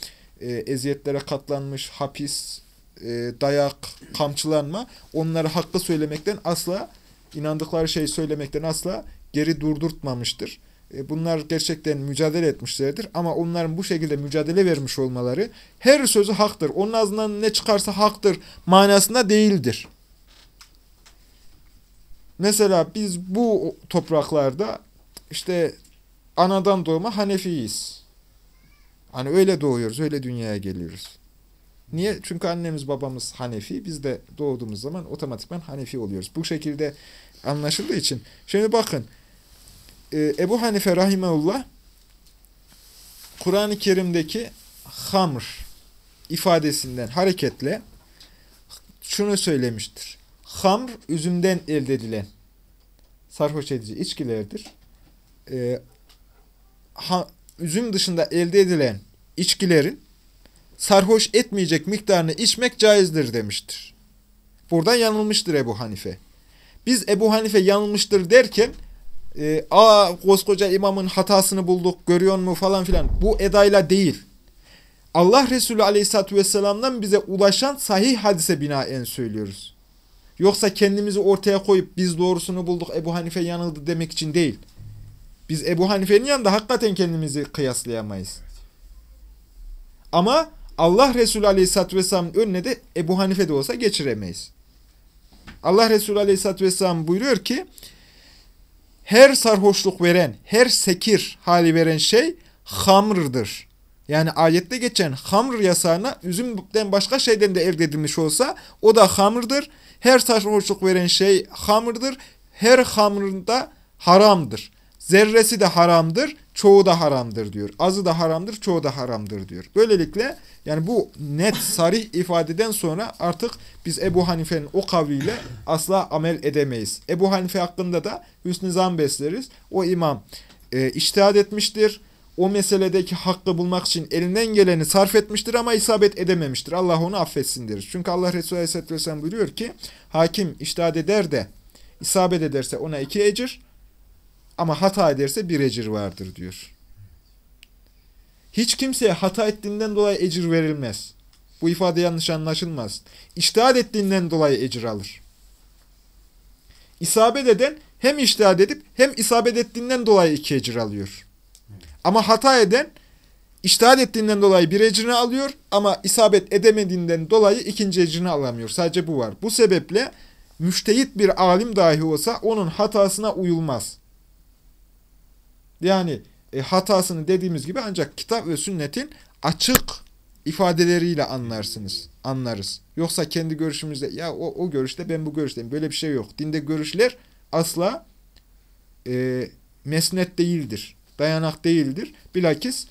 Speaker 1: e, eziyetlere katlanmış, hapis, e, dayak, kamçılanma onları hakkı söylemekten asla, inandıkları şeyi söylemekten asla geri durdurtmamıştır. E, bunlar gerçekten mücadele etmişlerdir ama onların bu şekilde mücadele vermiş olmaları her sözü haktır. Onun ağzından ne çıkarsa haktır manasında değildir. Mesela biz bu topraklarda işte anadan doğma Hanefiyiz. Hani öyle doğuyoruz, öyle dünyaya geliyoruz. Niye? Çünkü annemiz babamız Hanefi. Biz de doğduğumuz zaman otomatikman Hanefi oluyoruz. Bu şekilde anlaşıldığı için. Şimdi bakın. E, Ebu Hanife Rahimeullah Kur'an-ı Kerim'deki hamr ifadesinden hareketle şunu söylemiştir. Hamr üzümden elde edilen sarhoş edici içkilerdir. E, ha, üzüm dışında elde edilen içkilerin sarhoş etmeyecek miktarını içmek caizdir demiştir. Buradan yanılmıştır Ebu Hanife. Biz Ebu Hanife yanılmıştır derken e, aa koskoca imamın hatasını bulduk görüyor mu falan filan bu edayla değil. Allah Resulü Aleyhisselatü Vesselam'dan bize ulaşan sahih hadise binaen söylüyoruz. Yoksa kendimizi ortaya koyup biz doğrusunu bulduk Ebu Hanife yanıldı demek için değil. Biz Ebu Hanife'nin yanında hakikaten kendimizi kıyaslayamayız. Ama Allah Resulü Aleyhisselatü Vesselam'ın önüne de Ebu Hanife de olsa geçiremeyiz. Allah Resulü Aleyhisselatü Vesselam buyuruyor ki her sarhoşluk veren, her sekir hali veren şey hamrdır. Yani ayette geçen hamr yasağına üzümden başka şeyden de elde edilmiş olsa o da hamrdır. Her sarhoşluk veren şey hamrdır. Her hamrında haramdır. Zerresi de haramdır, çoğu da haramdır diyor. Azı da haramdır, çoğu da haramdır diyor. Böylelikle yani bu net, sarih ifadeden sonra artık biz Ebu Hanife'nin o kavliyle asla amel edemeyiz. Ebu Hanife hakkında da hüsnü zan besleriz. O imam e, iştihad etmiştir. O meseledeki hakkı bulmak için elinden geleni sarf etmiştir ama isabet edememiştir. Allah onu affetsin deriz. Çünkü Allah Resulü Aleyhisselatü Vesselam buyuruyor ki hakim iştihad eder de isabet ederse ona iki ecir, ama hata ederse bir ecir vardır diyor. Hiç kimseye hata ettiğinden dolayı ecir verilmez. Bu ifade yanlış anlaşılmaz. İçtihat ettiğinden dolayı ecir alır. İsabet eden hem iştihad edip hem isabet ettiğinden dolayı iki ecir alıyor. Ama hata eden iştihad ettiğinden dolayı bir ecrini alıyor ama isabet edemediğinden dolayı ikinci ecrini alamıyor. Sadece bu var. Bu sebeple müştehit bir alim dahi olsa onun hatasına uyulmaz. Yani e, hatasını dediğimiz gibi ancak kitap ve sünnetin açık ifadeleriyle anlarsınız, anlarız. Yoksa kendi görüşümüzde ya o, o görüşte ben bu görüşteyim. Böyle bir şey yok. Dinde görüşler asla e, mesnet değildir. Dayanak değildir. Bilakis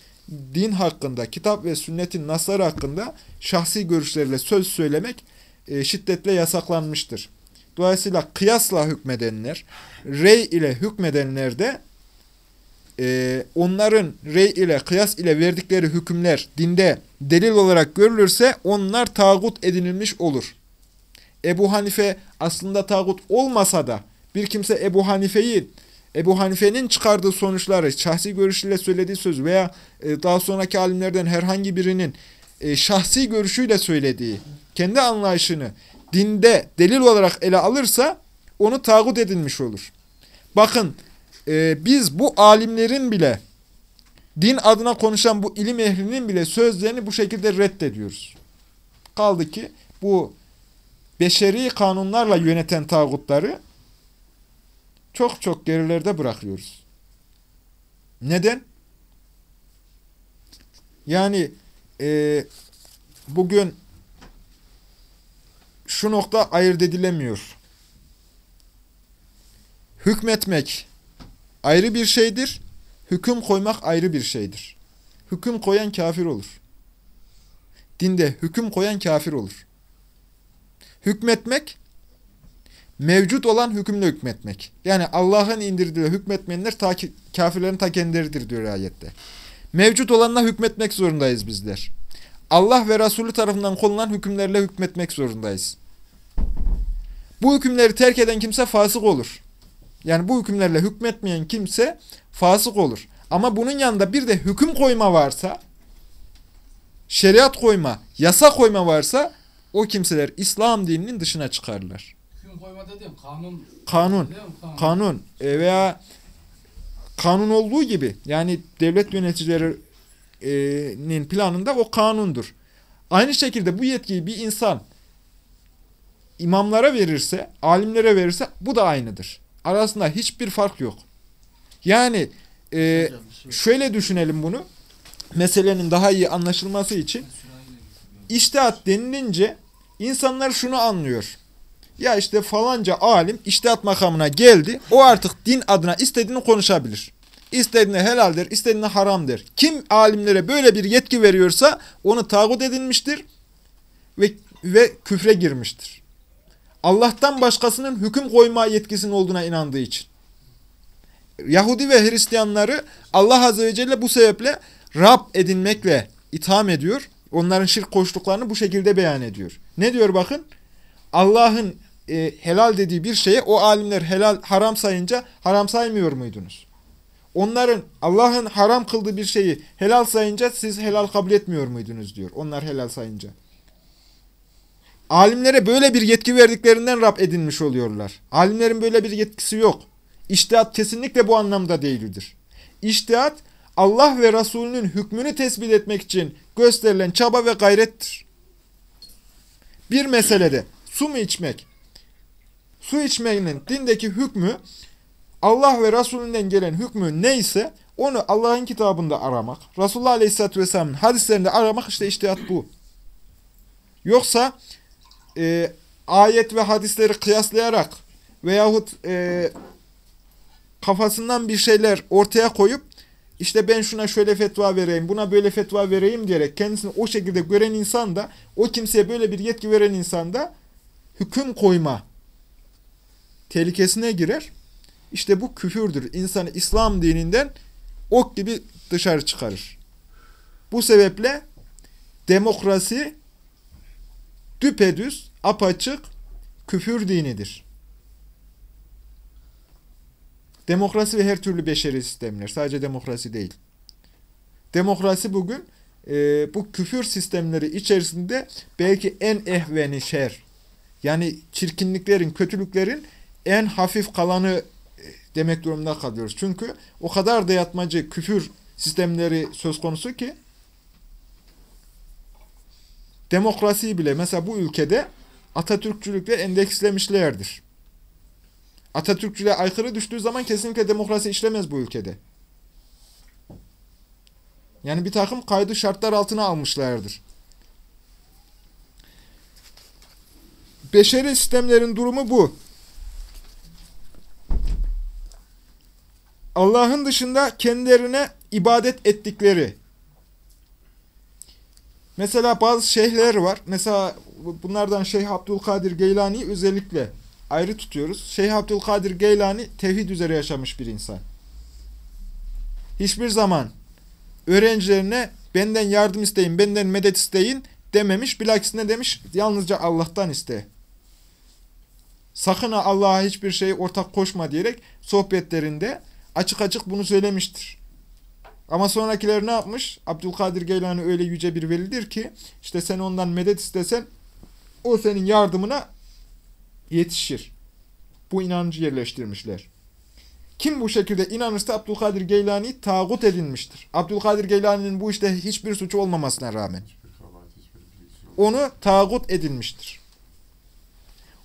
Speaker 1: din hakkında, kitap ve sünnetin nasları hakkında şahsi görüşlerle söz söylemek e, şiddetle yasaklanmıştır. Dolayısıyla kıyasla hükmedenler, rey ile hükmedenler de e, onların rey ile, kıyas ile verdikleri hükümler dinde delil olarak görülürse onlar tağut edinilmiş olur. Ebu Hanife aslında tağut olmasa da bir kimse Ebu Hanife'yi Ebu Hanife'nin çıkardığı sonuçları, şahsi görüşüyle söylediği söz veya e, daha sonraki alimlerden herhangi birinin e, şahsi görüşüyle söylediği, kendi anlayışını dinde delil olarak ele alırsa onu tağut edilmiş olur. Bakın e, biz bu alimlerin bile din adına konuşan bu ilim ehlinin bile sözlerini bu şekilde reddediyoruz. Kaldı ki bu beşeri kanunlarla yöneten tağutları çok çok gerilerde bırakıyoruz. Neden? Yani e, bugün şu nokta ayırt edilemiyor. Hükmetmek ayrı bir şeydir. Hüküm koymak ayrı bir şeydir. Hüküm koyan kafir olur. Dinde hüküm koyan kafir olur. Hükmetmek mevcut olan hükümle hükmetmek. Yani Allah'ın indirdiği hükmetmeyenler ta, kafirlerin ta kendileridir diyor ayette. Mevcut olanla hükmetmek zorundayız bizler. Allah ve Resulü tarafından konulan hükümlerle hükmetmek zorundayız. Bu hükümleri terk eden kimse fasık olur. Yani bu hükümlerle hükmetmeyen kimse fasık olur. Ama bunun yanında bir de hüküm koyma varsa, şeriat koyma, yasa koyma varsa o kimseler İslam dininin dışına çıkarlar.
Speaker 5: Koyma dedim kanun.
Speaker 1: Kanun?
Speaker 5: Kanun.
Speaker 1: kanun e, veya kanun olduğu gibi yani devlet yöneticilerinin planında o kanundur. Aynı şekilde bu yetkiyi bir insan imamlara verirse, alimlere verirse bu da aynıdır. Arasında hiçbir fark yok. Yani e, şöyle düşünelim bunu. Meselenin daha iyi anlaşılması için İçtihat denilince insanlar şunu anlıyor. Ya işte falanca alim içtihat makamına geldi. O artık din adına istediğini konuşabilir. İstediğine helaldir, istediğine haramdır. Kim alimlere böyle bir yetki veriyorsa onu tağut edilmiştir ve, ve küfre girmiştir. Allah'tan başkasının hüküm koyma yetkisinin olduğuna inandığı için. Yahudi ve Hristiyanları Allah Azze ve Celle bu sebeple Rab edinmekle itham ediyor. Onların şirk koştuklarını bu şekilde beyan ediyor. Ne diyor bakın? Allah'ın e, helal dediği bir şeye o alimler helal haram sayınca haram saymıyor muydunuz? Onların Allah'ın haram kıldığı bir şeyi helal sayınca siz helal kabul etmiyor muydunuz diyor. Onlar helal sayınca. Alimlere böyle bir yetki verdiklerinden Rab edinmiş oluyorlar. Alimlerin böyle bir yetkisi yok. İçtihat kesinlikle bu anlamda değildir. İçtihat Allah ve Resulünün hükmünü tespit etmek için gösterilen çaba ve gayrettir. Bir meselede su mu içmek? Su içmenin dindeki hükmü Allah ve Resulünden gelen hükmü neyse onu Allah'ın kitabında aramak, Resulullah Aleyhisselatü Vesselam'ın hadislerinde aramak işte içtihat bu. Yoksa e, ayet ve hadisleri kıyaslayarak veyahut e, kafasından bir şeyler ortaya koyup işte ben şuna şöyle fetva vereyim, buna böyle fetva vereyim diyerek kendisini o şekilde gören insan da, o kimseye böyle bir yetki veren insan da hüküm koyma tehlikesine girer. İşte bu küfürdür. İnsanı İslam dininden ok gibi dışarı çıkarır. Bu sebeple demokrasi düpedüz, apaçık küfür dinidir. Demokrasi ve her türlü beşeri sistemler. Sadece demokrasi değil. Demokrasi bugün e, bu küfür sistemleri içerisinde belki en ehveni şer. Yani çirkinliklerin, kötülüklerin en hafif kalanı e, demek durumunda kalıyoruz. Çünkü o kadar dayatmacı küfür sistemleri söz konusu ki demokrasi bile mesela bu ülkede Atatürkçülükle endekslemişlerdir. Atatürkçülüğe aykırı düştüğü zaman kesinlikle demokrasi işlemez bu ülkede. Yani bir takım kaydı şartlar altına almışlardır. Beşeri sistemlerin durumu bu. Allah'ın dışında kendilerine ibadet ettikleri. Mesela bazı şeyhler var. Mesela bunlardan Şeyh Abdülkadir Geylani'yi özellikle ayrı tutuyoruz. Şeyh Abdülkadir Geylani tevhid üzere yaşamış bir insan. Hiçbir zaman öğrencilerine benden yardım isteyin, benden medet isteyin dememiş. Bilakis ne demiş? Yalnızca Allah'tan iste. Sakın ha Allah'a hiçbir şey ortak koşma diyerek sohbetlerinde açık açık bunu söylemiştir. Ama sonrakiler ne yapmış? Abdülkadir Geylani öyle yüce bir velidir ki işte sen ondan medet istesen o senin yardımına yetişir. Bu inancı yerleştirmişler. Kim bu şekilde inanırsa Abdülkadir Geylani tağut edinmiştir. Abdülkadir Geylani'nin bu işte hiçbir suçu olmamasına rağmen. Onu tağut edinmiştir.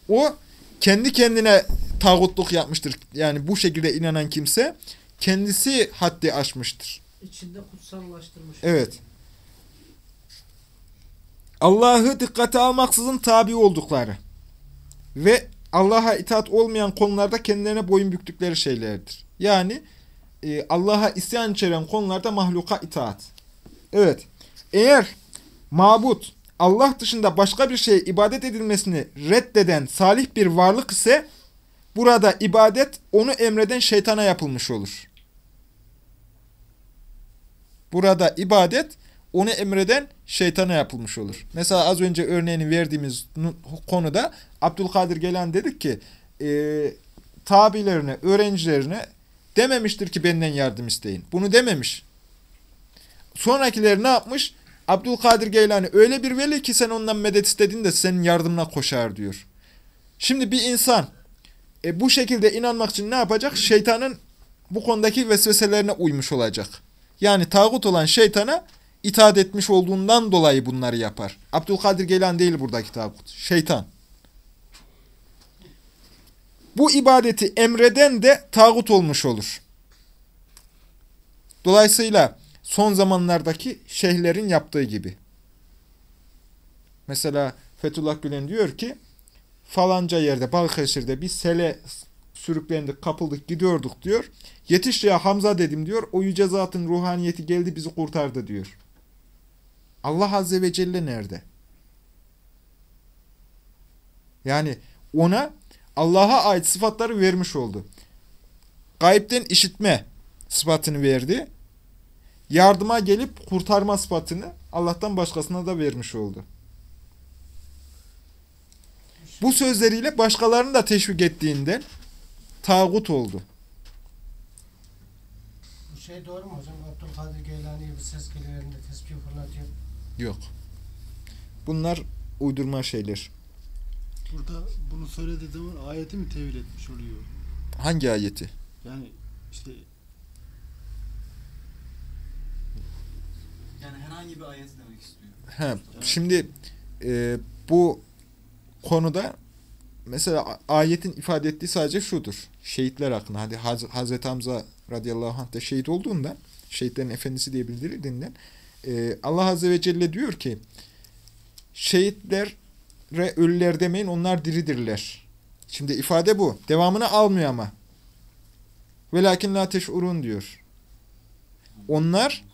Speaker 1: O kendi kendine tağutluk yapmıştır. Yani bu şekilde inanan kimse kendisi haddi aşmıştır.
Speaker 4: İçinde kutsallaştırmış.
Speaker 1: Evet. Allah'ı dikkate almaksızın tabi oldukları ve Allah'a itaat olmayan konularda kendilerine boyun büktükleri şeylerdir. Yani e, Allah'a isyan içeren konularda mahluka itaat. Evet. Eğer mabut Allah dışında başka bir şeye ibadet edilmesini reddeden salih bir varlık ise burada ibadet onu emreden şeytana yapılmış olur. Burada ibadet onu emreden şeytana yapılmış olur. Mesela az önce örneğini verdiğimiz nu- konuda Abdülkadir Gelen dedik ki e, tabilerine, öğrencilerine dememiştir ki benden yardım isteyin. Bunu dememiş. Sonrakiler ne yapmış? Abdülkadir Geylani öyle bir veli ki sen ondan medet istediğinde de senin yardımına koşar diyor. Şimdi bir insan e, bu şekilde inanmak için ne yapacak? Şeytanın bu konudaki vesveselerine uymuş olacak. Yani tağut olan şeytana itaat etmiş olduğundan dolayı bunları yapar. Abdülkadir Geylan değil buradaki tağut. Şeytan. Bu ibadeti emreden de tağut olmuş olur. Dolayısıyla son zamanlardaki şeyhlerin yaptığı gibi. Mesela Fethullah Gülen diyor ki falanca yerde Balıkesir'de bir sele sürüklendik, kapıldık, gidiyorduk diyor. Yetiş ya Hamza dedim diyor. O yüce zatın ruhaniyeti geldi bizi kurtardı diyor. Allah Azze ve Celle nerede? Yani ona Allah'a ait sıfatları vermiş oldu. Gayipten işitme sıfatını verdi. Yardıma gelip kurtarma sıfatını Allah'tan başkasına da vermiş oldu. Bu sözleriyle başkalarını da teşvik ettiğinden tağut oldu.
Speaker 4: Bu şey doğru mu hocam? Abdülkadir Geylani bir ses geliverinde tesbih fırlatıyor.
Speaker 1: Yok. Bunlar uydurma şeyler.
Speaker 6: Burada bunu söylediği zaman ayeti mi tevil etmiş oluyor?
Speaker 1: Hangi ayeti?
Speaker 6: Yani işte
Speaker 7: Yani herhangi bir ayet demek istiyor.
Speaker 1: He, şimdi e, bu konuda mesela ayetin ifade ettiği sadece şudur. Şehitler hakkında. Hadi Haz Hazreti Hamza radıyallahu anh de şehit olduğundan, şehitlerin efendisi diye bildirildiğinden e, Allah azze ve celle diyor ki şehitlere ölüler demeyin onlar diridirler. Şimdi ifade bu. Devamını almıyor ama. Velakin la teş'urun diyor. Onlar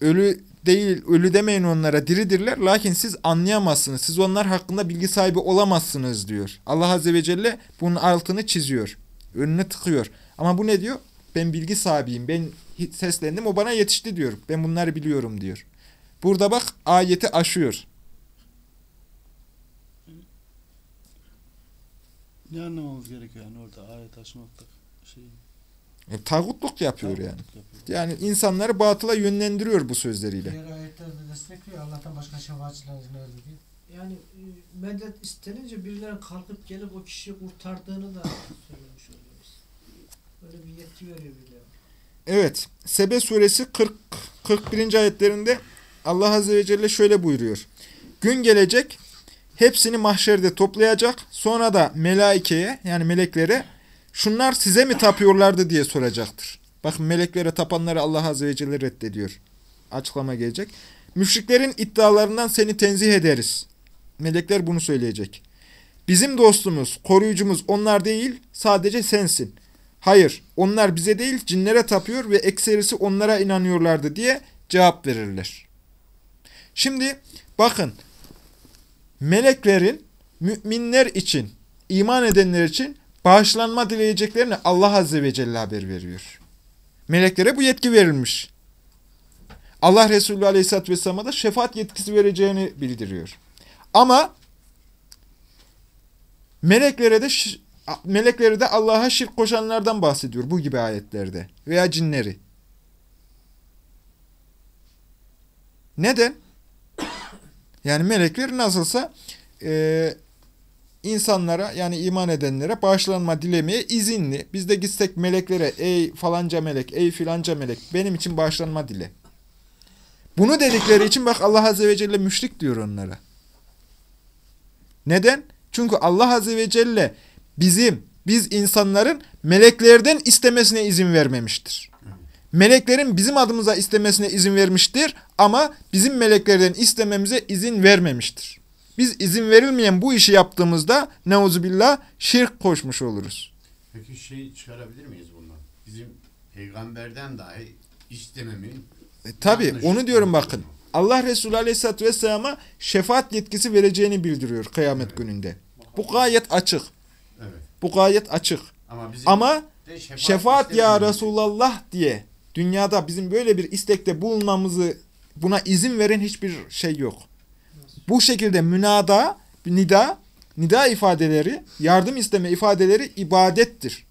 Speaker 1: ölü değil, ölü demeyin onlara diridirler. Lakin siz anlayamazsınız. Siz onlar hakkında bilgi sahibi olamazsınız diyor. Allah Azze ve Celle bunun altını çiziyor. Önüne tıkıyor. Ama bu ne diyor? Ben bilgi sahibiyim. Ben seslendim. O bana yetişti diyor. Ben bunları biliyorum diyor. Burada bak ayeti aşıyor.
Speaker 6: ne anlamamız gerekiyor yani orada ayet açmakta şey.
Speaker 1: E, tağutluk yapıyor yani.
Speaker 6: yapıyor.
Speaker 1: Yani insanları batıla yönlendiriyor bu sözleriyle.
Speaker 4: Diğer ayetlerde destekliyor. Allah'tan başka şefaatçiler diye.
Speaker 8: Yani e, medet istenince birilerinin kalkıp gelip o kişiyi kurtardığını da söylemiş oluyoruz. Böyle bir yetki veriyor birileri.
Speaker 1: Evet. Sebe suresi 40 41. ayetlerinde Allah azze ve celle şöyle buyuruyor. Gün gelecek hepsini mahşerde toplayacak. Sonra da melaikeye yani meleklere şunlar size mi tapıyorlardı diye soracaktır. Bakın meleklere tapanları Allah azze ve celle reddediyor. Açıklama gelecek. Müşriklerin iddialarından seni tenzih ederiz. Melekler bunu söyleyecek. Bizim dostumuz, koruyucumuz onlar değil, sadece sensin. Hayır, onlar bize değil, cinlere tapıyor ve ekserisi onlara inanıyorlardı diye cevap verirler. Şimdi bakın, meleklerin müminler için, iman edenler için bağışlanma dileyeceklerini Allah Azze ve Celle haber veriyor. Meleklere bu yetki verilmiş. Allah Resulü Aleyhisselatü Vesselam'a da şefaat yetkisi vereceğini bildiriyor. Ama meleklere de meleklere de Allah'a şirk koşanlardan bahsediyor bu gibi ayetlerde veya cinleri. Neden? Yani melekler nasılsa e, insanlara yani iman edenlere bağışlanma dilemeye izinli. Biz de gitsek meleklere ey falanca melek, ey filanca melek benim için bağışlanma dile. Bunu dedikleri için bak Allah Azze ve Celle müşrik diyor onlara. Neden? Çünkü Allah Azze ve Celle bizim, biz insanların meleklerden istemesine izin vermemiştir. Meleklerin bizim adımıza istemesine izin vermiştir ama bizim meleklerden istememize izin vermemiştir. Biz izin verilmeyen bu işi yaptığımızda neuzubillah şirk koşmuş oluruz.
Speaker 2: Peki şey çıkarabilir miyiz bundan? Bizim peygamberden dahi istememin
Speaker 1: E, tabii
Speaker 2: yanlış
Speaker 1: onu diyorum bakın. Allah Resulü Aleyhisselatü Vesselam'a şefaat yetkisi vereceğini bildiriyor kıyamet gününde. Bu gayet açık.
Speaker 2: Evet.
Speaker 1: Bu gayet açık.
Speaker 2: Ama bizim
Speaker 1: Ama
Speaker 2: şefaat,
Speaker 1: şefaat ya
Speaker 2: istememiz-
Speaker 1: Resulallah diye dünyada bizim böyle bir istekte bulunmamızı buna izin veren hiçbir şey yok. Bu şekilde münada, nida, nida ifadeleri, yardım isteme ifadeleri ibadettir.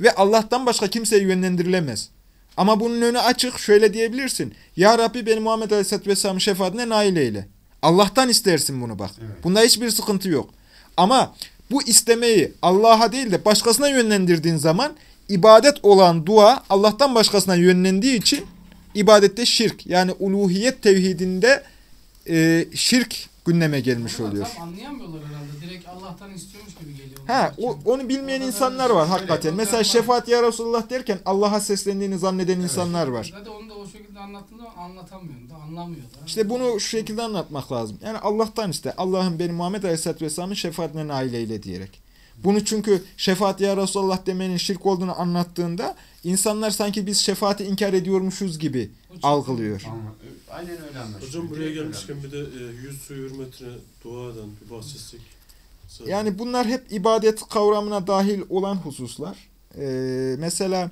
Speaker 1: Ve Allah'tan başka kimseye yönlendirilemez. Ama bunun önü açık. Şöyle diyebilirsin. Ya Rabbi beni Muhammed Aleyhisselatü Vesselam'ın şefaatine nail eyle. Allah'tan istersin bunu bak.
Speaker 2: Evet.
Speaker 1: Bunda hiçbir sıkıntı yok. Ama bu istemeyi Allah'a değil de başkasına yönlendirdiğin zaman ibadet olan dua Allah'tan başkasına yönlendiği için ibadette şirk yani uluhiyet tevhidinde e, şirk gündeme gelmiş
Speaker 5: Ama
Speaker 1: oluyor.
Speaker 5: Tam anlayamıyorlar herhalde. Direkt Allah'tan istiyormuş gibi geliyor.
Speaker 1: Ha, o, onu bilmeyen insanlar var hakikaten. Mesela şefaat ya Resulullah derken Allah'a seslendiğini zanneden insanlar var.
Speaker 5: Zaten onu da o şekilde anlattığında anlatamıyorum da anlamıyor da.
Speaker 1: İşte bunu şu şekilde anlatmak lazım. Yani Allah'tan iste. Allah'ım beni Muhammed Aleyhisselatü Vesselam'ın şefaatine nail eyle diyerek. Bunu çünkü şefaat ya Resulullah demenin şirk olduğunu anlattığında insanlar sanki biz şefaati inkar ediyormuşuz gibi algılıyor.
Speaker 2: E, aynen öyle anlaşılıyor.
Speaker 3: Hocam buraya gelmişken bir de e, yüz su hürmetine duadan bir bahsetsek. Sadece.
Speaker 1: Yani bunlar hep ibadet kavramına dahil olan hususlar. Ee, mesela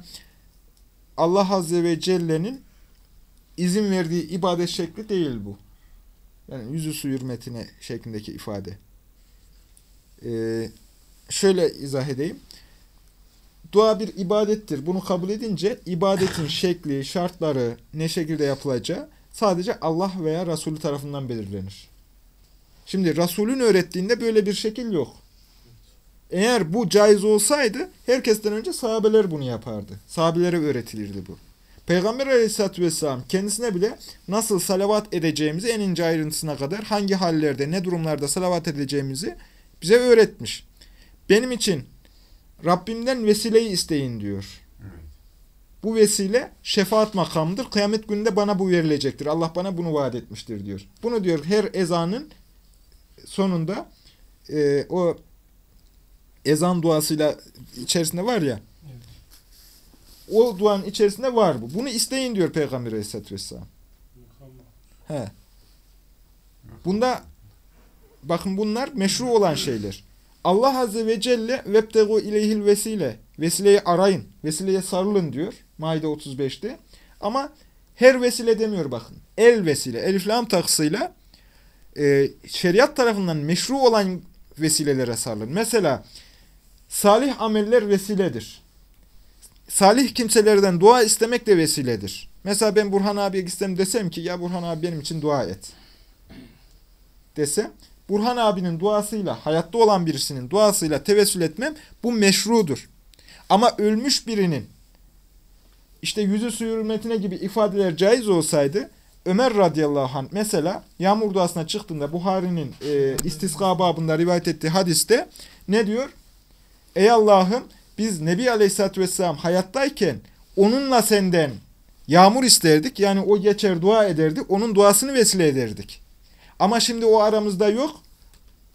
Speaker 1: Allah Azze ve Celle'nin izin verdiği ibadet şekli değil bu. Yani yüzü su hürmetine şeklindeki ifade. Ee, şöyle izah edeyim. Dua bir ibadettir. Bunu kabul edince ibadetin [laughs] şekli, şartları, ne şekilde yapılacağı sadece Allah veya Resulü tarafından belirlenir. Şimdi Resulün öğrettiğinde böyle bir şekil yok. Eğer bu caiz olsaydı herkesten önce sahabeler bunu yapardı. Sahabelere öğretilirdi bu. Peygamber aleyhissalatü vesselam kendisine bile nasıl salavat edeceğimizi en ince ayrıntısına kadar hangi hallerde ne durumlarda salavat edeceğimizi bize öğretmiş. Benim için Rabbimden vesileyi isteyin diyor.
Speaker 2: Evet.
Speaker 1: Bu vesile şefaat makamıdır. Kıyamet gününde bana bu verilecektir. Allah bana bunu vaat etmiştir diyor. Bunu diyor her ezanın sonunda e, o ezan duasıyla içerisinde var ya
Speaker 5: Evet.
Speaker 1: o duanın içerisinde var bu. Bunu isteyin diyor Peygamber Aleyhisselatü Vesselam. He. Bunda bakın bunlar meşru olan şeyler. Allah Azze ve Celle vebtegu ileyhil vesile. Vesileyi arayın. Vesileye sarılın diyor. Maide 35'te. Ama her vesile demiyor bakın. El vesile. Elif lam takısıyla e, şeriat tarafından meşru olan vesilelere sarılın. Mesela salih ameller vesiledir. Salih kimselerden dua istemek de vesiledir. Mesela ben Burhan abiye gitsem desem ki ya Burhan abi benim için dua et. Desem Burhan abinin duasıyla hayatta olan birisinin duasıyla tevessül etmem bu meşrudur. Ama ölmüş birinin işte yüzü su hürmetine gibi ifadeler caiz olsaydı Ömer radıyallahu anh mesela yağmur duasına çıktığında Buhari'nin e, istiska babında rivayet ettiği hadiste ne diyor? Ey Allah'ım biz Nebi Aleyhisselatü Vesselam hayattayken onunla senden yağmur isterdik. Yani o geçer dua ederdi. Onun duasını vesile ederdik. Ama şimdi o aramızda yok.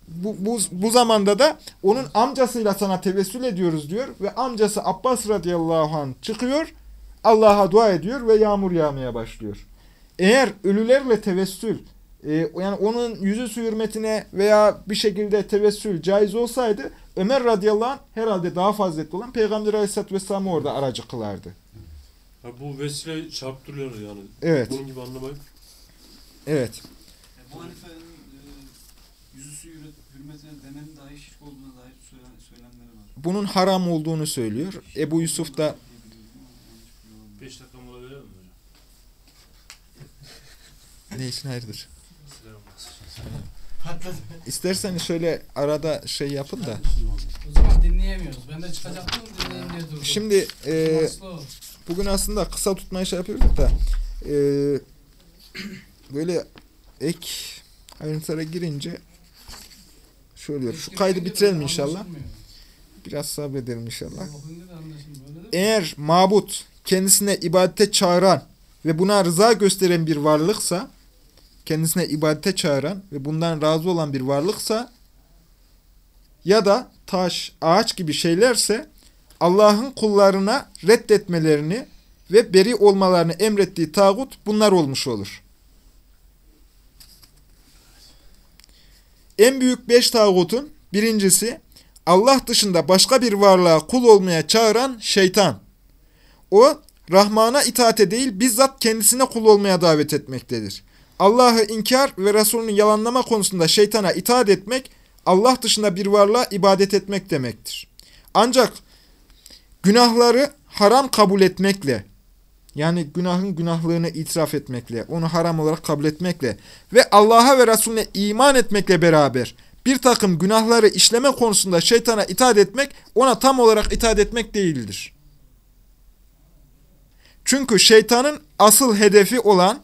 Speaker 1: bu, bu, bu zamanda da onun amcasıyla sana tevessül ediyoruz diyor ve amcası Abbas radıyallahu anh çıkıyor Allah'a dua ediyor ve yağmur yağmaya başlıyor. Eğer ölülerle tevessül e, yani onun yüzü su hürmetine veya bir şekilde tevessül caiz olsaydı Ömer radıyallahu anh herhalde daha faziletli olan Peygamber aleyhisselatü vesselam'ı orada aracı kılardı.
Speaker 3: Ha, bu vesile çarptırıyor yani.
Speaker 1: Evet.
Speaker 3: Bunun gibi anlamayın.
Speaker 1: Evet.
Speaker 7: Bu halifenin e, yüzü suyu hürmet- hürmetine demenin dahi şirk olduğuna dair söylemleri var.
Speaker 1: Bunun haram olduğunu söylüyor. Ebu Yusuf da
Speaker 7: Diye biliyorum ama yanlış biliyor olabilirim.
Speaker 3: 5 dakika mola verelim mi hocam? [laughs]
Speaker 1: ne için hayırdır? İsterseniz şöyle arada şey yapın da.
Speaker 5: O zaman dinleyemiyoruz. Ben de çıkacaktım dinleyeyim diye durdum.
Speaker 1: Şimdi e, bugün aslında kısa tutmaya şey yapıyorduk da e, [clears throat] böyle ek ayrıntılara girince şöyle oluyor. Şu kaydı bitirelim inşallah. Biraz sabredelim inşallah. Eğer mabut kendisine ibadete çağıran ve buna rıza gösteren bir varlıksa, kendisine ibadete çağıran ve bundan razı olan bir varlıksa ya da taş, ağaç gibi şeylerse Allah'ın kullarına reddetmelerini ve beri olmalarını emrettiği tağut bunlar olmuş olur. En büyük beş tağutun birincisi Allah dışında başka bir varlığa kul olmaya çağıran şeytan. O, Rahman'a itaate değil, bizzat kendisine kul olmaya davet etmektedir. Allah'ı inkar ve Resulünü yalanlama konusunda şeytana itaat etmek, Allah dışında bir varlığa ibadet etmek demektir. Ancak günahları haram kabul etmekle, yani günahın günahlığını itiraf etmekle, onu haram olarak kabul etmekle ve Allah'a ve Resulüne iman etmekle beraber bir takım günahları işleme konusunda şeytana itaat etmek, ona tam olarak itaat etmek değildir. Çünkü şeytanın asıl hedefi olan,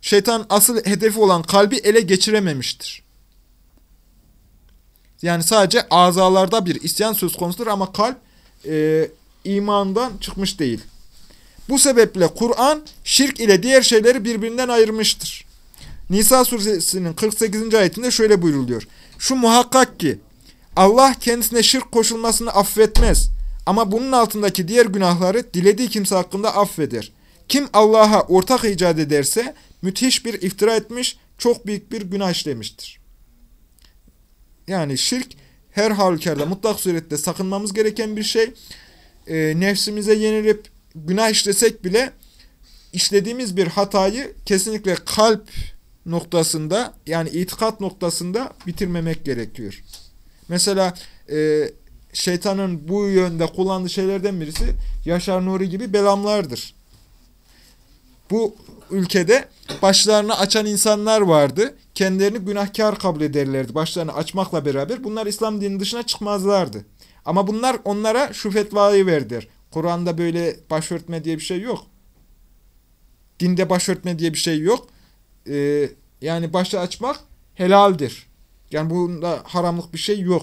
Speaker 1: şeytanın asıl hedefi olan kalbi ele geçirememiştir. Yani sadece azalarda bir isyan söz konusudur ama kalp e, imandan çıkmış değil. Bu sebeple Kur'an şirk ile diğer şeyleri birbirinden ayırmıştır. Nisa suresinin 48. ayetinde şöyle buyruluyor. Şu muhakkak ki Allah kendisine şirk koşulmasını affetmez. Ama bunun altındaki diğer günahları dilediği kimse hakkında affeder. Kim Allah'a ortak icat ederse müthiş bir iftira etmiş, çok büyük bir günah işlemiştir. Yani şirk her halükarda mutlak surette sakınmamız gereken bir şey. E, nefsimize yenilip günah işlesek bile işlediğimiz bir hatayı kesinlikle kalp noktasında yani itikat noktasında bitirmemek gerekiyor. Mesela e, şeytanın bu yönde kullandığı şeylerden birisi Yaşar Nuri gibi belamlardır. Bu ülkede başlarını açan insanlar vardı. Kendilerini günahkar kabul ederlerdi. Başlarını açmakla beraber bunlar İslam dininin dışına çıkmazlardı. Ama bunlar onlara şu fetvayı verdiler. Kur'an'da böyle başörtme diye bir şey yok. Dinde başörtme diye bir şey yok. Ee, yani başı açmak helaldir. Yani bunda haramlık bir şey yok.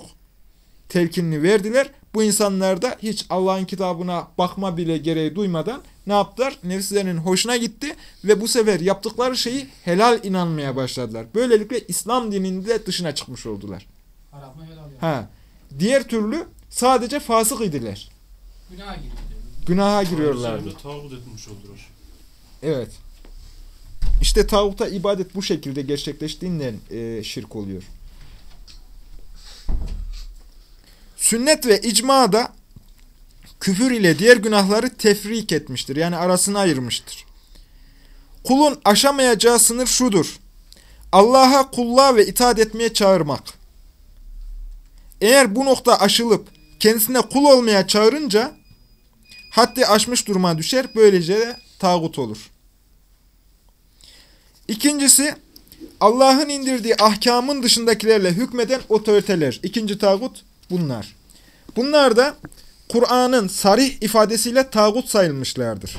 Speaker 1: Telkinini verdiler. Bu insanlar da hiç Allah'ın kitabına bakma bile gereği duymadan ne yaptılar? Nefislerinin hoşuna gitti ve bu sefer yaptıkları şeyi helal inanmaya başladılar. Böylelikle İslam dininin de dışına çıkmış oldular.
Speaker 5: Haram helal ya?
Speaker 1: Ha. Diğer türlü sadece fasık idiler.
Speaker 5: Günaha giriyor.
Speaker 1: Günaha giriyorlardı.
Speaker 3: Tağut etmiş oldular.
Speaker 1: Evet. İşte tağuta ibadet bu şekilde gerçekleştiğinden e, şirk oluyor. Sünnet ve icma da küfür ile diğer günahları tefrik etmiştir. Yani arasını ayırmıştır. Kulun aşamayacağı sınır şudur. Allah'a kulluğa ve itaat etmeye çağırmak. Eğer bu nokta aşılıp kendisine kul olmaya çağırınca haddi aşmış duruma düşer. Böylece de tağut olur. İkincisi Allah'ın indirdiği ahkamın dışındakilerle hükmeden otoriteler. İkinci tağut bunlar. Bunlar da Kur'an'ın sarih ifadesiyle tağut sayılmışlardır.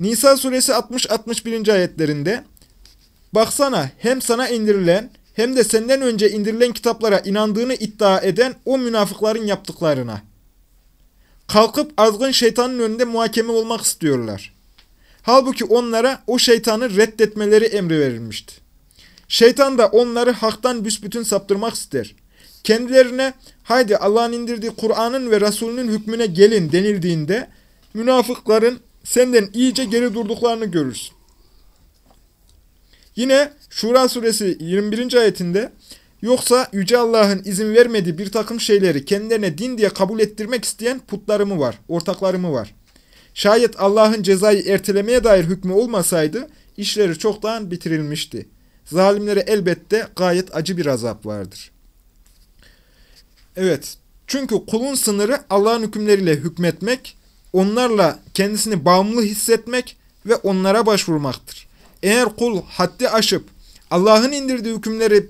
Speaker 1: Nisa suresi 60-61. ayetlerinde Baksana hem sana indirilen hem de senden önce indirilen kitaplara inandığını iddia eden o münafıkların yaptıklarına. Kalkıp azgın şeytanın önünde muhakeme olmak istiyorlar. Halbuki onlara o şeytanı reddetmeleri emri verilmişti. Şeytan da onları haktan büsbütün saptırmak ister. Kendilerine haydi Allah'ın indirdiği Kur'an'ın ve Resulünün hükmüne gelin denildiğinde münafıkların senden iyice geri durduklarını görürsün. Yine Şura suresi 21. ayetinde yoksa Yüce Allah'ın izin vermediği bir takım şeyleri kendilerine din diye kabul ettirmek isteyen putları mı var, ortakları mı var? Şayet Allah'ın cezayı ertelemeye dair hükmü olmasaydı işleri çoktan bitirilmişti. Zalimlere elbette gayet acı bir azap vardır. Evet, çünkü kulun sınırı Allah'ın hükümleriyle hükmetmek, onlarla kendisini bağımlı hissetmek ve onlara başvurmaktır. Eğer kul haddi aşıp Allah'ın indirdiği hükümleri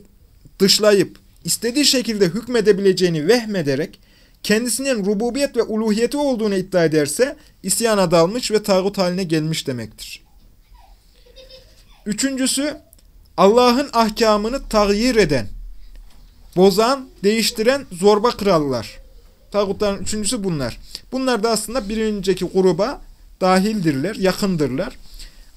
Speaker 1: dışlayıp istediği şekilde hükmedebileceğini vehmederek kendisinin rububiyet ve uluhiyeti olduğunu iddia ederse isyana dalmış ve tağut haline gelmiş demektir. Üçüncüsü Allah'ın ahkamını tağyir eden, bozan, değiştiren zorba krallar. Tağutların üçüncüsü bunlar. Bunlar da aslında bir önceki gruba dahildirler, yakındırlar.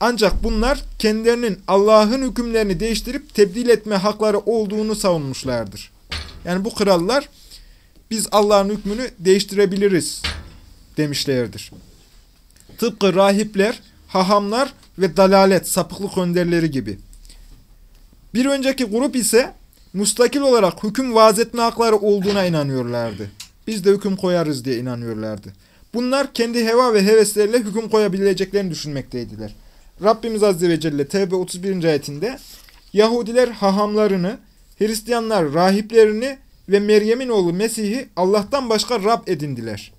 Speaker 1: Ancak bunlar kendilerinin Allah'ın hükümlerini değiştirip tebdil etme hakları olduğunu savunmuşlardır. Yani bu krallar biz Allah'ın hükmünü değiştirebiliriz demişlerdir. Tıpkı rahipler, hahamlar ve dalalet, sapıklık önderleri gibi. Bir önceki grup ise mustakil olarak hüküm vaaz etme hakları olduğuna inanıyorlardı. Biz de hüküm koyarız diye inanıyorlardı. Bunlar kendi heva ve hevesleriyle hüküm koyabileceklerini düşünmekteydiler. Rabbimiz Azze ve Celle Tevbe 31. ayetinde Yahudiler hahamlarını, Hristiyanlar rahiplerini ve Meryem'in oğlu Mesih'i Allah'tan başka Rab edindiler.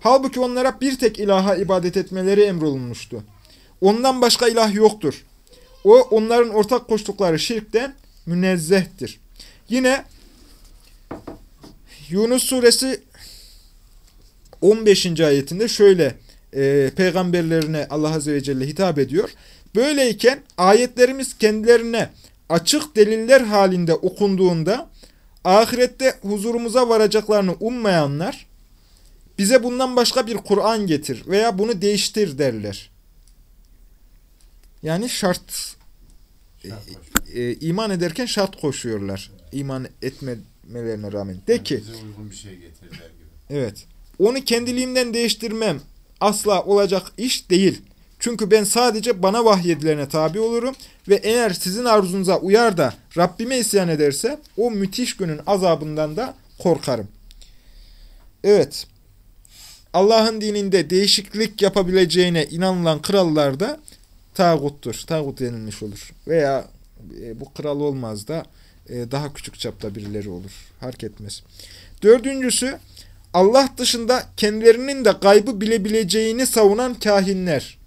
Speaker 1: Halbuki onlara bir tek ilaha ibadet etmeleri emrolunmuştu. Ondan başka ilah yoktur. O onların ortak koştukları şirkten münezzehtir. Yine Yunus suresi 15. ayetinde şöyle e, peygamberlerine Allah Azze ve Celle hitap ediyor. Böyleyken ayetlerimiz kendilerine açık deliller halinde okunduğunda ahirette huzurumuza varacaklarını ummayanlar bize bundan başka bir Kur'an getir veya bunu değiştir derler. Yani şart e, iman ederken şart koşuyorlar. İman etmemelerine rağmen. De ki
Speaker 2: bize uygun bir şey getirdiler gibi.
Speaker 1: Evet. Onu kendiliğimden değiştirmem asla olacak iş değil. Çünkü ben sadece bana vahyedilerine tabi olurum ve eğer sizin arzunuza uyar da Rabbime isyan ederse o müthiş günün azabından da korkarım. Evet. Allah'ın dininde değişiklik yapabileceğine inanılan krallar da tağuttur. Tağut denilmiş olur. Veya e, bu kral olmaz da e, daha küçük çapta birileri olur. Fark etmez. Dördüncüsü Allah dışında kendilerinin de gaybı bilebileceğini savunan kahinler.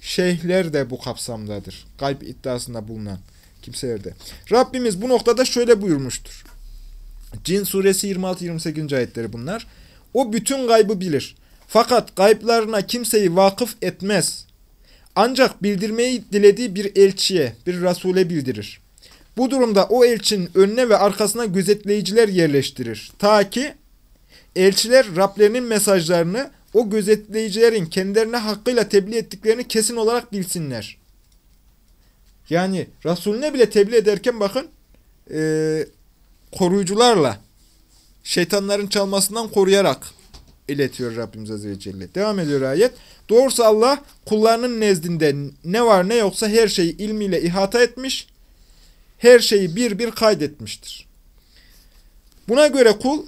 Speaker 1: Şeyhler de bu kapsamdadır. Gayb iddiasında bulunan kimseler de. Rabbimiz bu noktada şöyle buyurmuştur. Cin suresi 26-28. ayetleri bunlar. O bütün gaybı bilir. Fakat gayblarına kimseyi vakıf etmez. Ancak bildirmeyi dilediği bir elçiye, bir rasule bildirir. Bu durumda o elçinin önüne ve arkasına gözetleyiciler yerleştirir. Ta ki elçiler Rablerinin mesajlarını o gözetleyicilerin kendilerine hakkıyla tebliğ ettiklerini kesin olarak bilsinler. Yani Resulüne bile tebliğ ederken bakın e, koruyucularla şeytanların çalmasından koruyarak iletiyor Rabbimiz Azze ve Celle. Devam ediyor ayet. Doğrusu Allah kullarının nezdinde ne var ne yoksa her şeyi ilmiyle ihata etmiş, her şeyi bir bir kaydetmiştir. Buna göre kul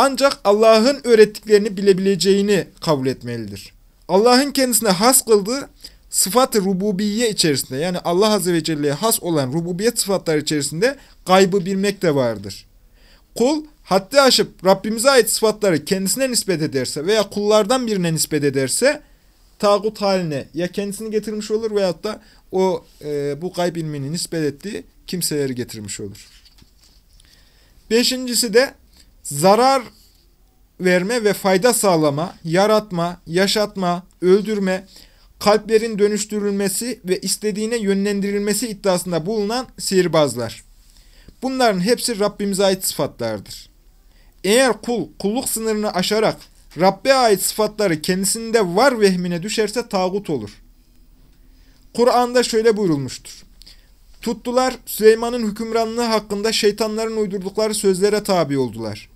Speaker 1: ancak Allah'ın öğrettiklerini bilebileceğini kabul etmelidir. Allah'ın kendisine has kıldığı sıfat-ı rububiye içerisinde yani Allah Azze ve Celle'ye has olan rububiyet sıfatları içerisinde gaybı bilmek de vardır. Kul haddi aşıp Rabbimize ait sıfatları kendisine nispet ederse veya kullardan birine nispet ederse tağut haline ya kendisini getirmiş olur veyahut da o e, bu gayb ilmini nispet ettiği kimseleri getirmiş olur. Beşincisi de zarar verme ve fayda sağlama, yaratma, yaşatma, öldürme, kalplerin dönüştürülmesi ve istediğine yönlendirilmesi iddiasında bulunan sihirbazlar. Bunların hepsi Rabbimize ait sıfatlardır. Eğer kul kulluk sınırını aşarak Rabbe ait sıfatları kendisinde var vehmine düşerse tağut olur. Kur'an'da şöyle buyurulmuştur. Tuttular Süleyman'ın hükümranlığı hakkında şeytanların uydurdukları sözlere tabi oldular.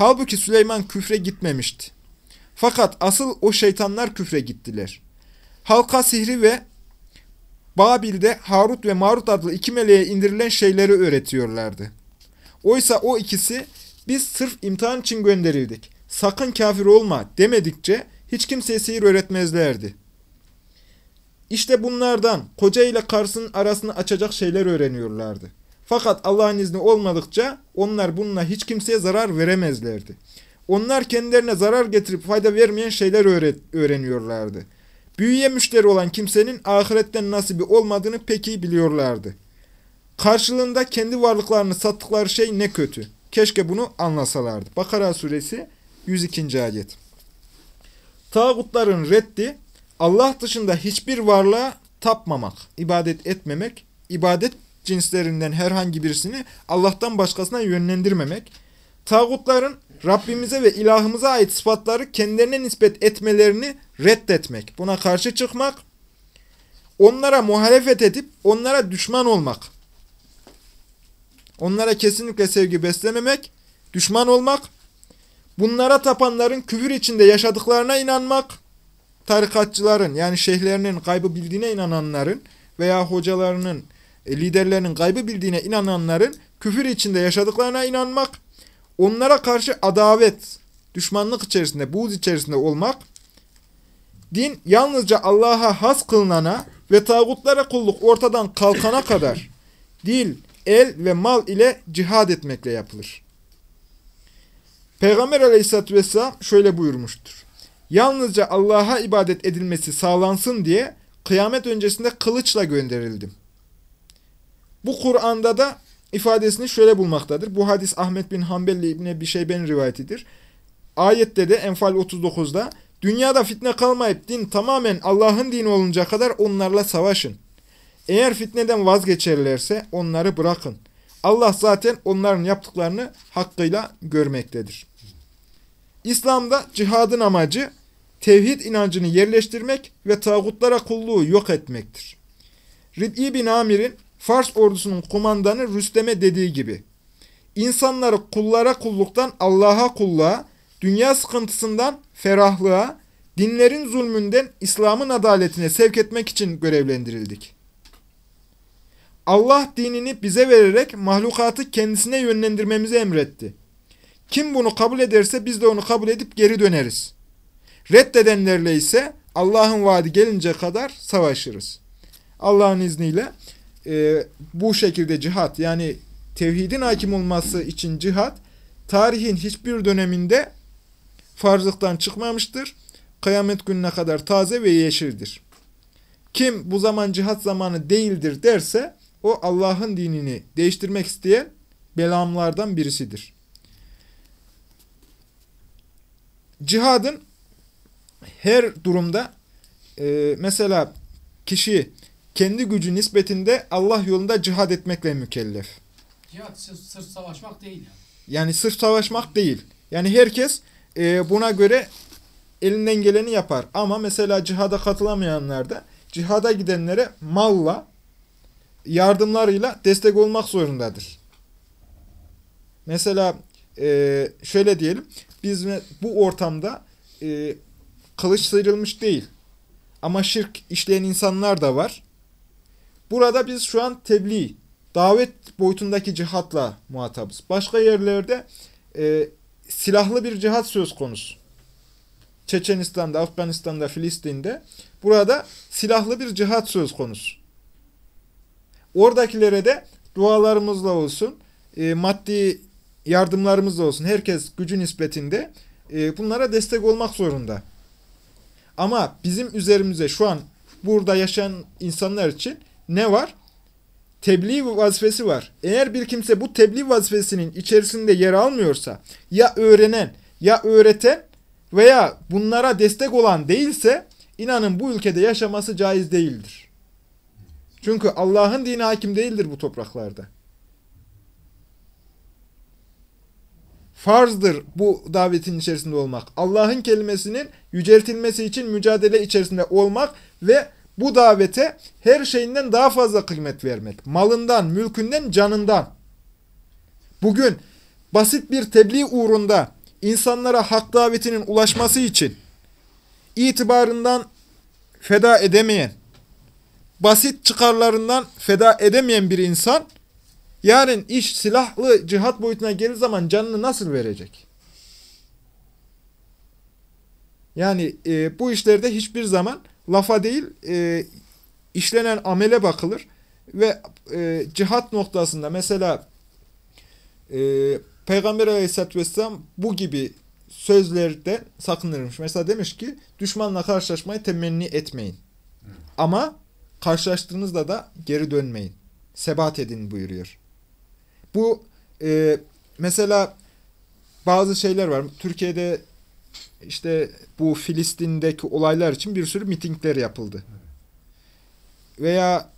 Speaker 1: Halbuki Süleyman küfre gitmemişti. Fakat asıl o şeytanlar küfre gittiler. Halka sihri ve Babil'de Harut ve Marut adlı iki meleğe indirilen şeyleri öğretiyorlardı. Oysa o ikisi biz sırf imtihan için gönderildik. Sakın kafir olma demedikçe hiç kimseye sihir öğretmezlerdi. İşte bunlardan koca ile karısının arasını açacak şeyler öğreniyorlardı. Fakat Allah'ın izni olmadıkça onlar bununla hiç kimseye zarar veremezlerdi. Onlar kendilerine zarar getirip fayda vermeyen şeyler öğreniyorlardı. Büyüye müşteri olan kimsenin ahiretten nasibi olmadığını pek iyi biliyorlardı. Karşılığında kendi varlıklarını sattıkları şey ne kötü. Keşke bunu anlasalardı. Bakara suresi 102. ayet. Tağutların reddi, Allah dışında hiçbir varlığa tapmamak, ibadet etmemek, ibadet cinslerinden herhangi birisini Allah'tan başkasına yönlendirmemek, tağutların Rabbimize ve ilahımıza ait sıfatları kendilerine nispet etmelerini reddetmek, buna karşı çıkmak, onlara muhalefet edip onlara düşman olmak, onlara kesinlikle sevgi beslememek, düşman olmak, bunlara tapanların küfür içinde yaşadıklarına inanmak, tarikatçıların yani şeyhlerinin kaybı bildiğine inananların veya hocalarının, liderlerinin kaybı bildiğine inananların küfür içinde yaşadıklarına inanmak, onlara karşı adavet, düşmanlık içerisinde, buğz içerisinde olmak, din yalnızca Allah'a has kılınana ve tağutlara kulluk ortadan kalkana kadar dil, el ve mal ile cihad etmekle yapılır. Peygamber aleyhissalatü vesselam şöyle buyurmuştur. Yalnızca Allah'a ibadet edilmesi sağlansın diye kıyamet öncesinde kılıçla gönderildim. Bu Kur'an'da da ifadesini şöyle bulmaktadır. Bu hadis Ahmet bin Hanbel İbni bir Şeyben rivayetidir. Ayette de Enfal 39'da Dünyada fitne kalmayıp din tamamen Allah'ın dini olunca kadar onlarla savaşın. Eğer fitneden vazgeçerlerse onları bırakın. Allah zaten onların yaptıklarını hakkıyla görmektedir. İslam'da cihadın amacı tevhid inancını yerleştirmek ve tağutlara kulluğu yok etmektir. Rib'i bin Amir'in Fars ordusunun kumandanı Rüstem'e dediği gibi, insanları kullara kulluktan Allah'a kulluğa, dünya sıkıntısından ferahlığa, dinlerin zulmünden İslam'ın adaletine sevk etmek için görevlendirildik. Allah dinini bize vererek mahlukatı kendisine yönlendirmemizi emretti. Kim bunu kabul ederse biz de onu kabul edip geri döneriz. Reddedenlerle ise Allah'ın vaadi gelince kadar savaşırız. Allah'ın izniyle e, bu şekilde cihat yani tevhidin hakim olması için cihat tarihin hiçbir döneminde farzlıktan çıkmamıştır. Kıyamet gününe kadar taze ve yeşildir. Kim bu zaman cihat zamanı değildir derse o Allah'ın dinini değiştirmek isteyen belamlardan birisidir. Cihadın her durumda e, mesela kişi kendi gücü nispetinde Allah yolunda cihad etmekle mükellef.
Speaker 5: Sırf, sırf savaşmak değil yani.
Speaker 1: Yani sırf savaşmak değil. Yani herkes e, buna göre elinden geleni yapar. Ama mesela cihada katılamayanlar da cihada gidenlere malla, yardımlarıyla destek olmak zorundadır. Mesela e, şöyle diyelim, biz bu ortamda e, kılıç sıyrılmış değil. Ama şirk işleyen insanlar da var. Burada biz şu an tebliğ, davet boyutundaki cihatla muhatabız. Başka yerlerde e, silahlı bir cihat söz konusu. Çeçenistan'da, Afganistan'da, Filistin'de burada silahlı bir cihat söz konusu. Oradakilere de dualarımızla olsun, e, maddi yardımlarımızla olsun, herkes gücü nispetinde e, bunlara destek olmak zorunda. Ama bizim üzerimize şu an burada yaşayan insanlar için ne var? Tebliğ vazifesi var. Eğer bir kimse bu tebliğ vazifesinin içerisinde yer almıyorsa, ya öğrenen, ya öğreten veya bunlara destek olan değilse, inanın bu ülkede yaşaması caiz değildir. Çünkü Allah'ın dini hakim değildir bu topraklarda. Farzdır bu davetin içerisinde olmak. Allah'ın kelimesinin yüceltilmesi için mücadele içerisinde olmak ve bu davete her şeyinden daha fazla kıymet vermek. Malından, mülkünden, canından. Bugün basit bir tebliğ uğrunda insanlara hak davetinin ulaşması için itibarından feda edemeyen, basit çıkarlarından feda edemeyen bir insan, yarın iş silahlı cihat boyutuna gelir zaman canını nasıl verecek? Yani e, bu işlerde hiçbir zaman lafa değil, e, işlenen amele bakılır ve e, cihat noktasında mesela e, Peygamber Aleyhisselatü Vesselam bu gibi sözlerde sakınırmış. Mesela demiş ki düşmanla karşılaşmayı temenni etmeyin. Ama karşılaştığınızda da geri dönmeyin. Sebat edin buyuruyor. Bu e, mesela bazı şeyler var. Türkiye'de işte bu Filistin'deki olaylar için bir sürü mitingler yapıldı. Veya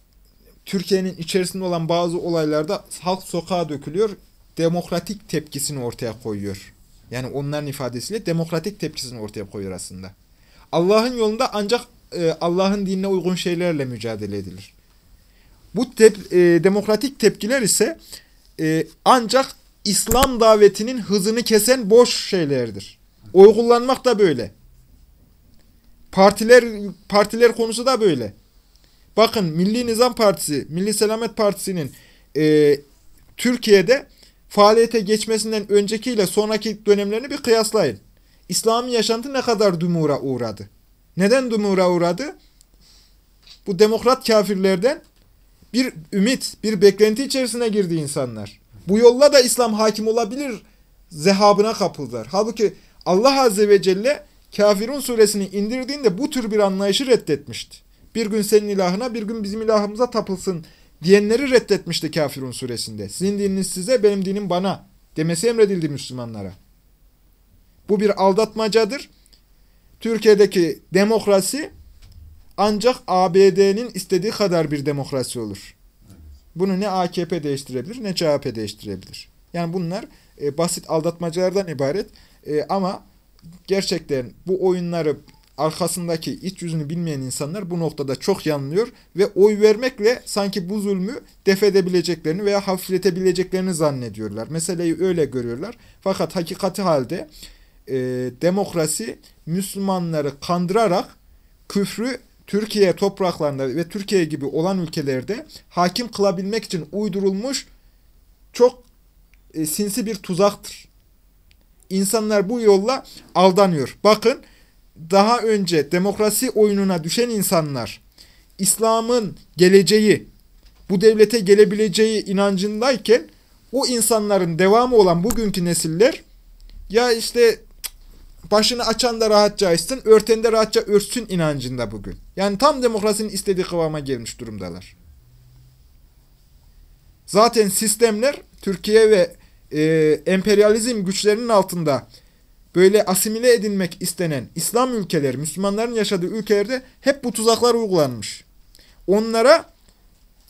Speaker 1: Türkiye'nin içerisinde olan bazı olaylarda halk sokağa dökülüyor, demokratik tepkisini ortaya koyuyor. Yani onların ifadesiyle demokratik tepkisini ortaya koyuyor aslında. Allah'ın yolunda ancak e, Allah'ın dinine uygun şeylerle mücadele edilir. Bu tep, e, demokratik tepkiler ise e, ancak İslam davetinin hızını kesen boş şeylerdir. Oy kullanmak da böyle. Partiler partiler konusu da böyle. Bakın Milli Nizam Partisi, Milli Selamet Partisi'nin e, Türkiye'de faaliyete geçmesinden öncekiyle sonraki dönemlerini bir kıyaslayın. İslami yaşantı ne kadar dumura uğradı? Neden dumura uğradı? Bu demokrat kafirlerden bir ümit, bir beklenti içerisine girdi insanlar. Bu yolla da İslam hakim olabilir zehabına kapıldılar. Halbuki Allah Azze ve Celle Kafirun suresini indirdiğinde bu tür bir anlayışı reddetmişti. Bir gün senin ilahına, bir gün bizim ilahımıza tapılsın diyenleri reddetmişti Kafirun suresinde. Sizin dininiz size, benim dinim bana demesi emredildi Müslümanlara. Bu bir aldatmacadır. Türkiye'deki demokrasi ancak ABD'nin istediği kadar bir demokrasi olur. Bunu ne AKP değiştirebilir ne CHP değiştirebilir. Yani bunlar e, basit aldatmacalardan ibaret. E, ama gerçekten bu oyunları arkasındaki iç yüzünü bilmeyen insanlar bu noktada çok yanılıyor ve oy vermekle sanki bu zulmü def edebileceklerini veya hafifletebileceklerini zannediyorlar. Meseleyi öyle görüyorlar. Fakat hakikati halde e, demokrasi Müslümanları kandırarak küfrü Türkiye topraklarında ve Türkiye gibi olan ülkelerde hakim kılabilmek için uydurulmuş çok e, sinsi bir tuzaktır. İnsanlar bu yolla aldanıyor. Bakın daha önce demokrasi oyununa düşen insanlar İslam'ın geleceği, bu devlete gelebileceği inancındayken o insanların devamı olan bugünkü nesiller ya işte başını açan da rahatça açsın, örten de rahatça örtsün inancında bugün. Yani tam demokrasinin istediği kıvama gelmiş durumdalar. Zaten sistemler Türkiye ve e, emperyalizm güçlerinin altında böyle asimile edilmek istenen İslam ülkeleri, Müslümanların yaşadığı ülkelerde hep bu tuzaklar uygulanmış. Onlara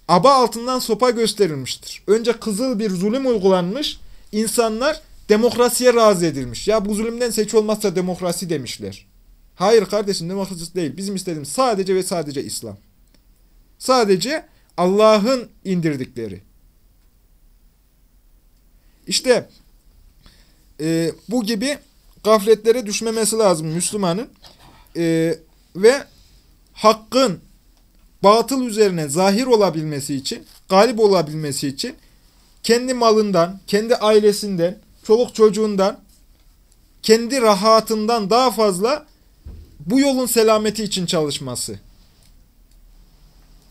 Speaker 1: aba altından sopa gösterilmiştir. Önce kızıl bir zulüm uygulanmış, insanlar demokrasiye razı edilmiş. Ya bu zulümden seç olmazsa demokrasi demişler. Hayır kardeşim demokrasi değil. Bizim istediğimiz sadece ve sadece İslam. Sadece Allah'ın indirdikleri. İşte e, bu gibi gafletlere düşmemesi lazım Müslümanın. E, ve hakkın batıl üzerine zahir olabilmesi için, galip olabilmesi için kendi malından, kendi ailesinden, çoluk çocuğundan, kendi rahatından daha fazla bu yolun selameti için çalışması.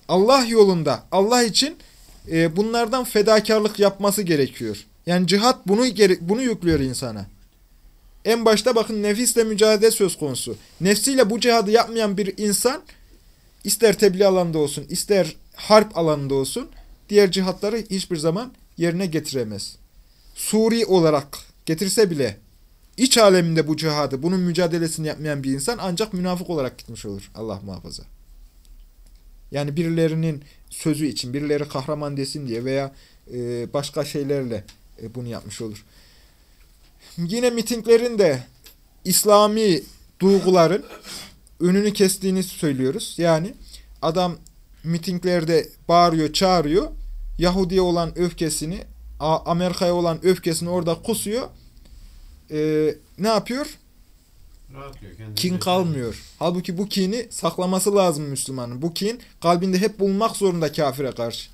Speaker 1: Allah yolunda, Allah için e, bunlardan fedakarlık yapması gerekiyor. Yani cihat bunu bunu yüklüyor insana. En başta bakın nefisle mücadele söz konusu. Nefsiyle bu cihadı yapmayan bir insan ister tebliğ alanında olsun, ister harp alanında olsun diğer cihatları hiçbir zaman yerine getiremez. Suri olarak getirse bile iç aleminde bu cihadı, bunun mücadelesini yapmayan bir insan ancak münafık olarak gitmiş olur. Allah muhafaza. Yani birilerinin sözü için, birileri kahraman desin diye veya e, başka şeylerle e, bunu yapmış olur. Yine mitinglerin de İslami duyguların önünü kestiğini söylüyoruz. Yani adam mitinglerde bağırıyor, çağırıyor. Yahudi'ye olan öfkesini, Amerika'ya olan öfkesini orada kusuyor. Ee, ne yapıyor?
Speaker 2: Rahatlıyor.
Speaker 1: Kin kalmıyor. Halbuki bu kini saklaması lazım Müslümanın. Bu kin kalbinde hep bulunmak zorunda kafire karşı.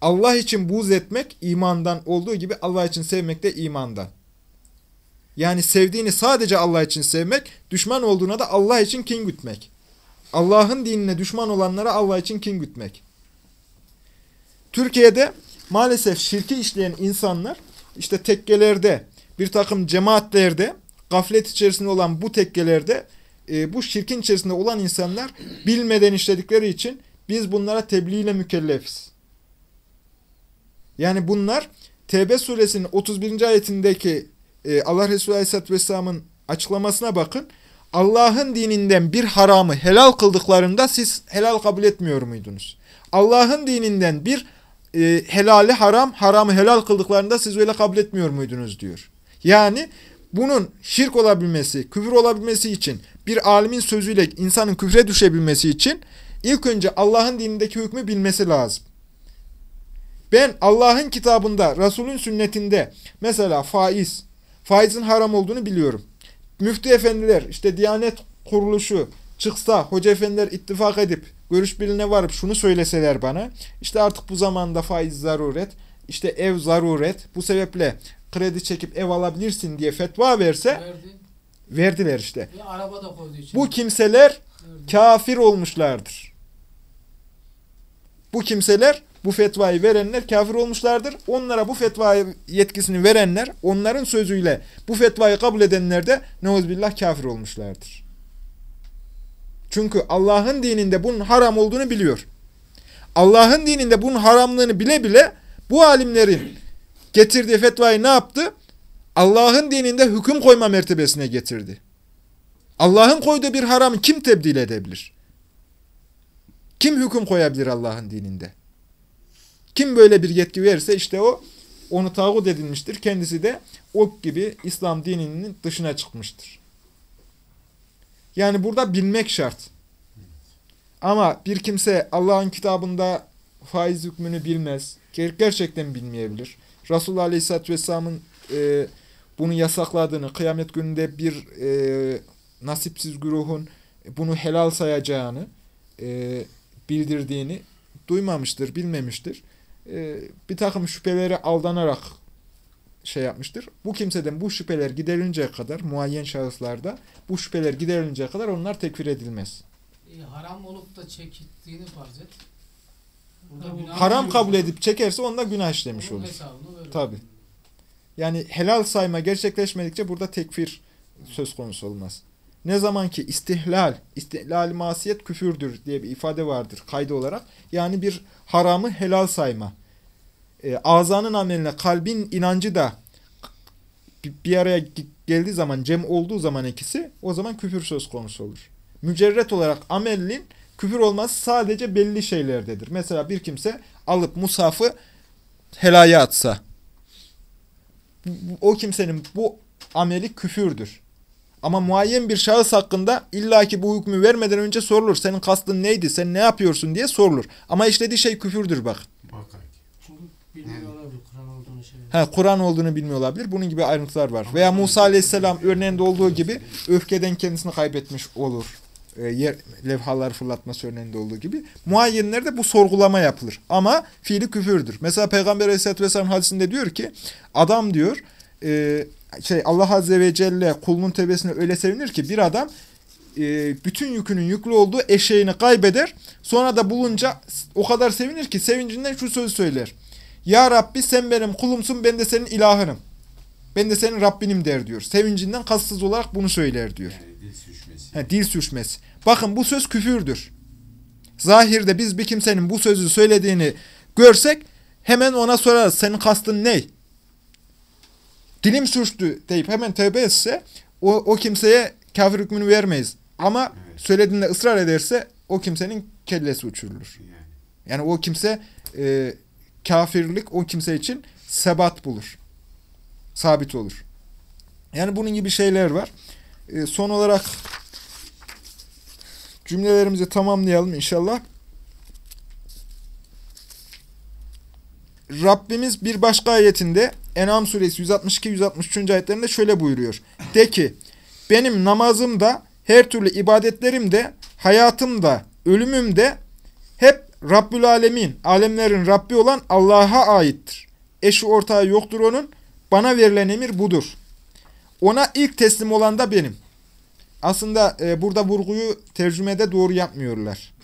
Speaker 1: Allah için buz etmek imandan olduğu gibi Allah için sevmek de imandan. Yani sevdiğini sadece Allah için sevmek, düşman olduğuna da Allah için kin gütmek. Allah'ın dinine düşman olanlara Allah için kin gütmek. Türkiye'de maalesef şirki işleyen insanlar işte tekkelerde, bir takım cemaatlerde, gaflet içerisinde olan bu tekkelerde e, bu şirkin içerisinde olan insanlar bilmeden işledikleri için biz bunlara tebliğ ile mükellefiz. Yani bunlar Tevbe suresinin 31. ayetindeki e, Allah Resulü Aleyhisselatü Vesselam'ın açıklamasına bakın. Allah'ın dininden bir haramı helal kıldıklarında siz helal kabul etmiyor muydunuz? Allah'ın dininden bir e, helali haram, haramı helal kıldıklarında siz öyle kabul etmiyor muydunuz diyor. Yani bunun şirk olabilmesi, küfür olabilmesi için bir alimin sözüyle insanın küfre düşebilmesi için ilk önce Allah'ın dinindeki hükmü bilmesi lazım. Ben Allah'ın kitabında, Resul'ün sünnetinde mesela faiz, faizin haram olduğunu biliyorum. Müftü efendiler, işte Diyanet kuruluşu çıksa, hoca efendiler ittifak edip, görüş birliğine varıp şunu söyleseler bana, işte artık bu zamanda faiz zaruret, işte ev zaruret, bu sebeple kredi çekip ev alabilirsin diye fetva verse,
Speaker 5: Verdi.
Speaker 1: verdiler işte.
Speaker 5: Araba da koydu.
Speaker 1: Bu kimseler
Speaker 5: Verdi.
Speaker 1: kafir olmuşlardır. Bu kimseler, bu fetvayı verenler kafir olmuşlardır. Onlara bu fetvayı yetkisini verenler, onların sözüyle bu fetvayı kabul edenler de neuzbillah kafir olmuşlardır. Çünkü Allah'ın dininde bunun haram olduğunu biliyor. Allah'ın dininde bunun haramlığını bile bile bu alimlerin getirdiği fetvayı ne yaptı? Allah'ın dininde hüküm koyma mertebesine getirdi. Allah'ın koyduğu bir haramı kim tebdil edebilir? Kim hüküm koyabilir Allah'ın dininde? Kim böyle bir yetki verirse işte o onu tağut edilmiştir. Kendisi de ok gibi İslam dininin dışına çıkmıştır. Yani burada bilmek şart. Ama bir kimse Allah'ın kitabında faiz hükmünü bilmez. Ger- Gerçekten bilmeyebilir. Resulullah Aleyhisselatü Vesselam'ın e, bunu yasakladığını, kıyamet gününde bir e, nasipsiz güruhun bunu helal sayacağını e, bildirdiğini duymamıştır, bilmemiştir. E, bir takım şüpheleri aldanarak şey yapmıştır. Bu kimseden bu şüpheler giderinceye kadar, muayyen şahıslarda bu şüpheler giderinceye kadar onlar tekfir edilmez.
Speaker 5: E, haram olup da çekittiğini farz et. Burada günah
Speaker 1: Haram kabul edip çekerse onda günah işlemiş
Speaker 5: Onun
Speaker 1: olur. Tabi. Yani helal sayma gerçekleşmedikçe burada tekfir söz konusu olmaz. Ne zaman ki istihlal, istihlal masiyet küfürdür diye bir ifade vardır kaydı olarak. Yani bir haramı helal sayma. E, azanın ameline kalbin inancı da bir- araya ge- geldiği zaman, cem olduğu zaman ikisi o zaman küfür söz konusu olur. Mücerret olarak amelin küfür olması sadece belli şeylerdedir. Mesela bir kimse alıp mushafı helaya atsa o kimsenin bu ameli küfürdür. Ama muayyen bir şahıs hakkında illaki bu hükmü vermeden önce sorulur. Senin kastın neydi? Sen ne yapıyorsun diye sorulur. Ama işlediği şey küfürdür bak.
Speaker 4: Şey.
Speaker 1: Ha, Kur'an olduğunu bilmiyor olabilir. Bunun gibi ayrıntılar var. Veya Musa Aleyhisselam örneğinde olduğu gibi öfkeden kendisini kaybetmiş olur. E, yer, levhalar fırlatması örneğinde olduğu gibi. Muayyenlerde bu sorgulama yapılır. Ama fiili küfürdür. Mesela Peygamber Aleyhisselatü Vesselam hadisinde diyor ki adam diyor e, şey Allah Azze ve Celle kulunun tebesine öyle sevinir ki bir adam e, bütün yükünün yüklü olduğu eşeğini kaybeder. Sonra da bulunca o kadar sevinir ki sevincinden şu sözü söyler. Ya Rabbi sen benim kulumsun ben de senin ilahınım. Ben de senin Rabbinim der diyor. Sevincinden kasıtsız olarak bunu söyler diyor.
Speaker 2: Yani dil sürçmesi.
Speaker 1: Dil sürçmesi. Bakın bu söz küfürdür. Zahirde biz bir kimsenin bu sözü söylediğini görsek hemen ona sorarız. Senin kastın ne? Dilim sürçtü deyip hemen tövbe etse o, o kimseye kafir hükmünü vermeyiz. Ama
Speaker 2: Evet.
Speaker 1: söylediğinde ısrar ederse o kimsenin kellesi uçurulur.
Speaker 2: Yani.
Speaker 1: Yani o kimse e, kafirlik o kimse için sebat bulur. Sabit olur. Yani bunun gibi şeyler var. E, son olarak cümlelerimizi tamamlayalım inşallah. Rabbimiz bir başka ayetinde En'am suresi 162-163. ayetlerinde şöyle buyuruyor. De ki benim namazım da her türlü ibadetlerim de hayatım da ölümüm de hep Rabbül Alemin, alemlerin Rabbi olan Allah'a aittir. Eşi ortağı yoktur onun. Bana verilen emir budur. Ona ilk teslim olan da benim. Aslında e, burada vurguyu tercümede doğru yapmıyorlar.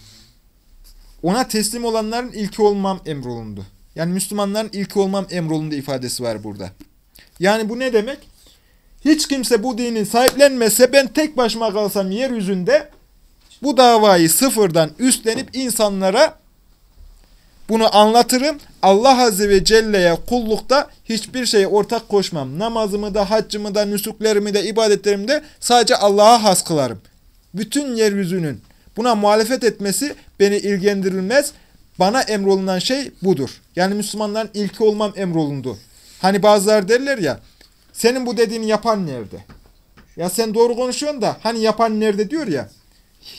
Speaker 1: Ona teslim olanların ilki olmam emrolundu. Yani Müslümanların ilki olmam emrolundu ifadesi var burada. Yani bu ne demek? Hiç kimse bu dini sahiplenmese ben tek başıma kalsam yeryüzünde bu davayı sıfırdan üstlenip insanlara bunu anlatırım. Allah Azze ve Celle'ye kullukta hiçbir şeye ortak koşmam. Namazımı da, haccımı da, nüsuklerimi de, ibadetlerimi de sadece Allah'a has kılarım. Bütün yeryüzünün buna muhalefet etmesi beni ilgilendirilmez. Bana emrolunan şey budur. Yani Müslümanların ilki olmam emrolundu. Hani bazıları derler ya, senin bu dediğini yapan nerede? Ya sen doğru konuşuyorsun da hani yapan nerede diyor ya.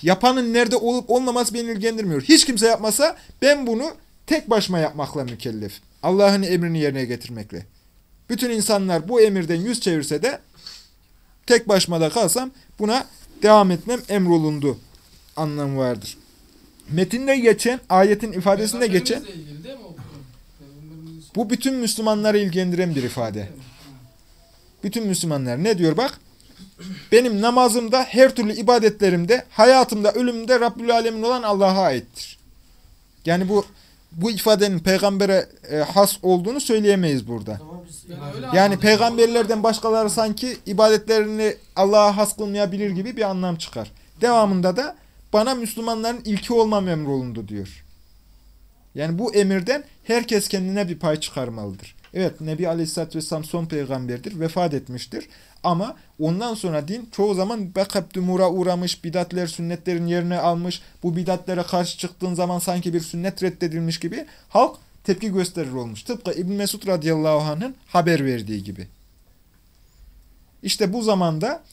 Speaker 1: Yapanın nerede olup olmaması beni ilgilendirmiyor. Hiç kimse yapmasa ben bunu tek başıma yapmakla mükellef. Allah'ın emrini yerine getirmekle. Bütün insanlar bu emirden yüz çevirse de tek başıma da kalsam buna devam etmem emrolundu anlamı vardır. Metinde geçen, ayetin ifadesinde geçen bu bütün Müslümanları ilgilendiren bir ifade. Bütün Müslümanlar ne diyor bak? Benim namazımda, her türlü ibadetlerimde, hayatımda, ölümümde Rabbül Alemin olan Allah'a aittir. Yani bu bu ifadenin peygambere e, has olduğunu söyleyemeyiz burada.
Speaker 5: Yani
Speaker 1: peygamberlerden başkaları sanki ibadetlerini Allah'a has kılmayabilir gibi bir anlam çıkar. Devamında da bana Müslümanların ilki olmam emrolundu diyor. Yani bu emirden herkes kendine bir pay çıkarmalıdır. Evet Nebi Aleyhisselatü Vesselam son peygamberdir, vefat etmiştir. Ama ondan sonra din çoğu zaman bekabdümura uğramış, bidatler sünnetlerin yerine almış, bu bidatlere karşı çıktığın zaman sanki bir sünnet reddedilmiş gibi halk tepki gösterir olmuş. Tıpkı İbn Mesud radıyallahu anh'ın haber verdiği gibi. İşte bu zamanda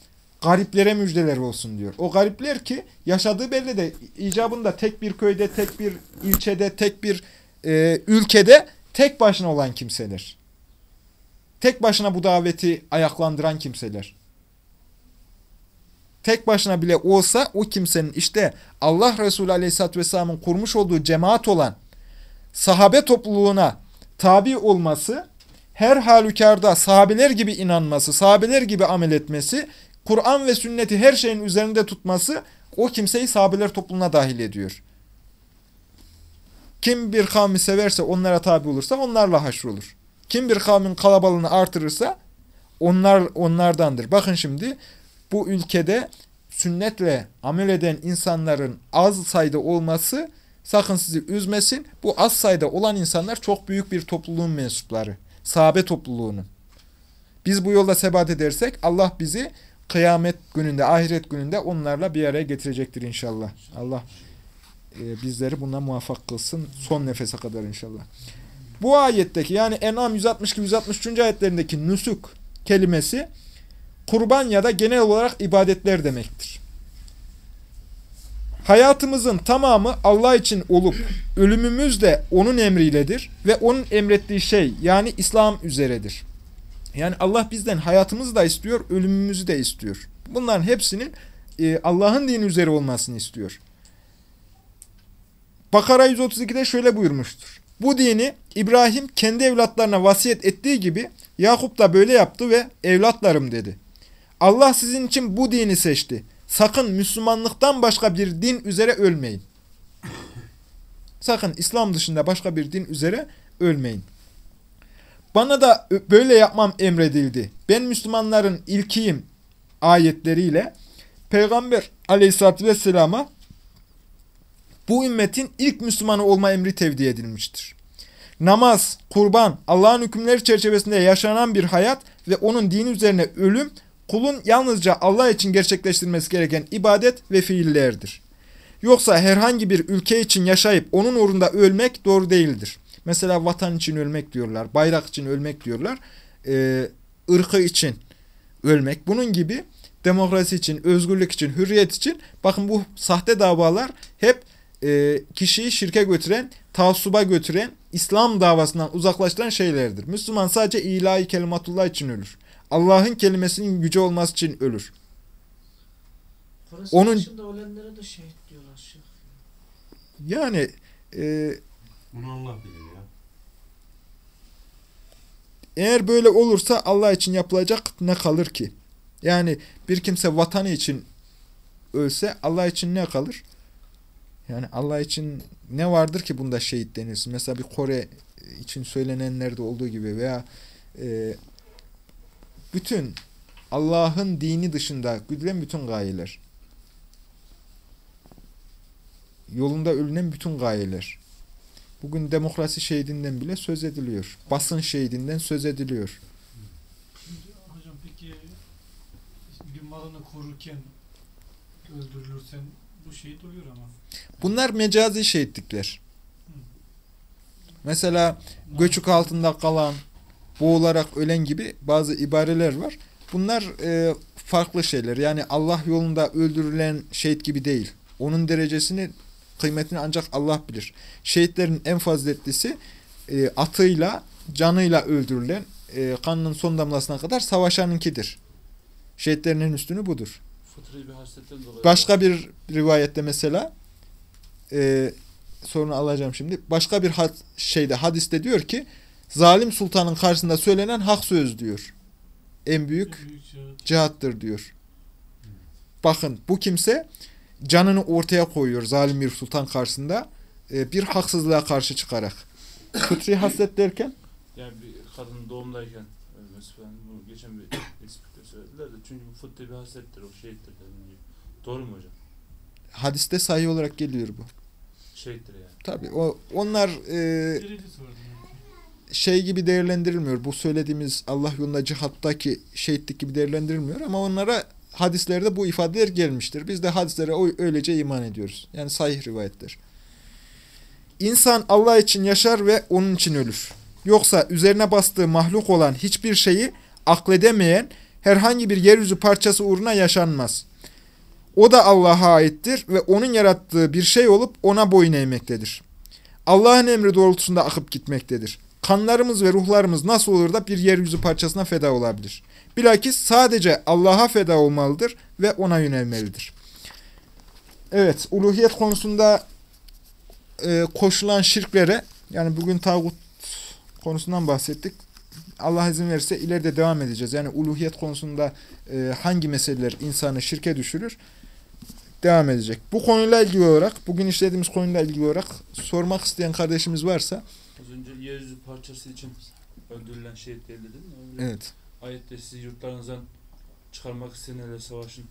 Speaker 1: gariplere müjdeler olsun diyor. O garipler ki yaşadığı beldede icabında tek bir köyde, tek bir ilçede, tek bir e, ülkede tek başına olan kimseler. Tek başına bu daveti ayaklandıran kimseler. Tek başına bile olsa o kimsenin işte Allah Resulü Aleyhisselatü Vesselam'ın kurmuş olduğu cemaat olan sahabe topluluğuna tabi olması, her halükarda sahabeler gibi inanması, sahabeler gibi amel etmesi, Kur'an ve sünneti her şeyin üzerinde tutması o kimseyi sahabeler topluluğuna dahil ediyor. Kim bir kavmi severse onlara tabi olursa onlarla haşrolur. Kim bir kavmin kalabalığını artırırsa onlar onlardandır. Bakın şimdi bu ülkede sünnetle amel eden insanların az sayıda olması sakın sizi üzmesin. Bu az sayıda olan insanlar çok büyük bir topluluğun mensupları. Sahabe topluluğunun. Biz bu yolda sebat edersek Allah bizi kıyamet gününde, ahiret gününde onlarla bir araya getirecektir inşallah. Allah e, bizleri buna muvaffak kılsın son nefese kadar inşallah. Bu ayetteki yani En'am 162-163. ayetlerindeki nusuk kelimesi kurban ya da genel olarak ibadetler demektir. Hayatımızın tamamı Allah için olup ölümümüz de onun emriyledir ve onun emrettiği şey yani İslam üzeredir. Yani Allah bizden hayatımızı da istiyor, ölümümüzü de istiyor. Bunların hepsinin e, Allah'ın dini üzere olmasını istiyor. Bakara 132'de şöyle buyurmuştur. Bu dini İbrahim kendi evlatlarına vasiyet ettiği gibi Yakup da böyle yaptı ve evlatlarım dedi. Allah sizin için bu dini seçti. Sakın Müslümanlıktan başka bir din üzere ölmeyin. Sakın İslam dışında başka bir din üzere ölmeyin. Bana da böyle yapmam emredildi. Ben Müslümanların ilkiyim ayetleriyle Peygamber aleyhissalatü vesselama bu ümmetin ilk Müslümanı olma emri tevdi edilmiştir. Namaz, kurban, Allah'ın hükümleri çerçevesinde yaşanan bir hayat ve onun dini üzerine ölüm, kulun yalnızca Allah için gerçekleştirmesi gereken ibadet ve fiillerdir. Yoksa herhangi bir ülke için yaşayıp onun uğrunda ölmek doğru değildir. Mesela vatan için ölmek diyorlar, bayrak için ölmek diyorlar, ee, ırkı için ölmek. Bunun gibi demokrasi için, özgürlük için, hürriyet için bakın bu sahte davalar hep e, kişiyi şirke götüren, taassuba götüren, İslam davasından uzaklaştıran şeylerdir. Müslüman sadece ilahi kelimatullah için ölür. Allah'ın kelimesinin yüce olması için ölür.
Speaker 8: Burası
Speaker 1: Onun-
Speaker 8: dışında ölenlere de şehit diyorlar.
Speaker 1: Yani e,
Speaker 2: Bunu Allah bilir.
Speaker 1: Eğer böyle olursa Allah için yapılacak ne kalır ki? Yani bir kimse vatanı için ölse Allah için ne kalır? Yani Allah için ne vardır ki bunda şehit denirsin? Mesela bir Kore için söylenenlerde olduğu gibi veya e, bütün Allah'ın dini dışında güdülen bütün gayeler. Yolunda ölünen bütün gayeler. Bugün demokrasi şehidinden bile söz ediliyor. Basın şehidinden söz ediliyor.
Speaker 9: Hocam peki bir malını korurken öldürülürsen bu şehit oluyor ama.
Speaker 1: Bunlar mecazi şehitlikler. Mesela göçük altında kalan, boğularak ölen gibi bazı ibareler var. Bunlar e, farklı şeyler. Yani Allah yolunda öldürülen şehit gibi değil. Onun derecesini, kıymetini ancak Allah bilir. Şehitlerin en faziletlisi e, atıyla, canıyla öldürülen, e, kanının son damlasına kadar savaşanınkidir. Şehitlerin en üstünü budur.
Speaker 10: Bir.
Speaker 1: Başka bir rivayette mesela e, sorunu alacağım şimdi. Başka bir had, şeyde hadiste diyor ki zalim sultanın karşısında söylenen hak söz diyor. En büyük
Speaker 9: En büyük cihat.
Speaker 1: cihattır diyor. Bakın bu kimse canını ortaya koyuyor zalim bir sultan karşısında e, bir haksızlığa karşı çıkarak. Fıtri haslet derken
Speaker 10: Yani bir kadın doğumdayken ölmesi falan. Bunu geçen bir [coughs] eksplikte söylediler de. Çünkü bu fıtri bir haslettir. O şehittir dediğim gibi. Doğru mu hocam?
Speaker 1: hadiste sahih olarak geliyor bu.
Speaker 10: Şehittir yani.
Speaker 1: Tabi o onlar e, şey gibi değerlendirilmiyor. Bu söylediğimiz Allah yolunda cihattaki şehitlik gibi değerlendirilmiyor ama onlara hadislerde bu ifadeler gelmiştir. Biz de hadislere öylece iman ediyoruz. Yani sahih rivayetler. İnsan Allah için yaşar ve onun için ölür. Yoksa üzerine bastığı mahluk olan hiçbir şeyi akledemeyen herhangi bir yeryüzü parçası uğruna yaşanmaz. O da Allah'a aittir ve onun yarattığı bir şey olup ona boyun eğmektedir. Allah'ın emri doğrultusunda akıp gitmektedir. Kanlarımız ve ruhlarımız nasıl olur da bir yeryüzü parçasına feda olabilir? Bilakis sadece Allah'a feda olmalıdır ve ona yönelmelidir. Evet, uluhiyet konusunda e, koşulan şirklere, yani bugün tağut konusundan bahsettik. Allah izin verirse ileride devam edeceğiz. Yani uluhiyet konusunda e, hangi meseleler insanı şirke düşürür? Devam edecek. Bu konuyla ilgili olarak, bugün işlediğimiz konuyla ilgili olarak sormak isteyen kardeşimiz varsa,
Speaker 10: Az önce yeryüzü parçası için öldürülen şehit değil dedin mi? Öyle
Speaker 1: evet.
Speaker 10: Ayette sizi yurtlarınızdan çıkarmak isteyenlerle savaşın.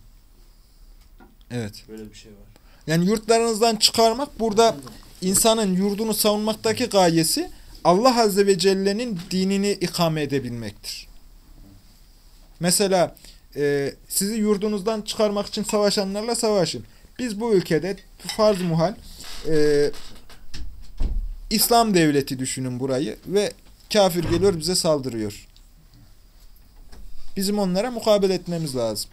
Speaker 1: Evet.
Speaker 10: Böyle bir şey var.
Speaker 1: Yani yurtlarınızdan çıkarmak burada insanın yurdunu savunmaktaki gayesi Allah Azze ve Celle'nin dinini ikame edebilmektir. Mesela e, sizi yurdunuzdan çıkarmak için savaşanlarla savaşın. Biz bu ülkede farz muhal e, İslam devleti düşünün burayı ve kafir geliyor bize saldırıyor. Bizim onlara mukabele etmemiz lazım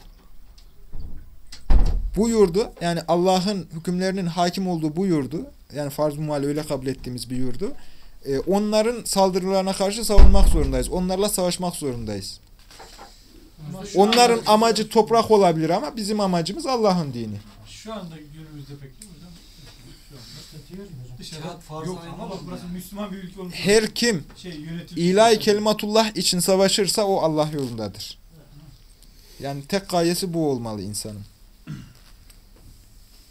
Speaker 1: bu yurdu yani Allah'ın hükümlerinin hakim olduğu bu yurdu yani farz-ı muhal öyle kabul ettiğimiz bir yurdu e, onların saldırılarına karşı savunmak zorundayız. Onlarla savaşmak zorundayız. Onların amacı toprak olabilir ama bizim amacımız Allah'ın dini.
Speaker 9: Şu anda günümüzde peki hocam şu anda
Speaker 4: İşte
Speaker 7: Cihat farz
Speaker 9: yok ama bak burası. Müslüman bir ülke olmuş.
Speaker 1: Her kim
Speaker 9: şey
Speaker 1: ilahi kelimatullah için savaşırsa o Allah yolundadır. Yani tek gayesi bu olmalı insanın. [clears throat]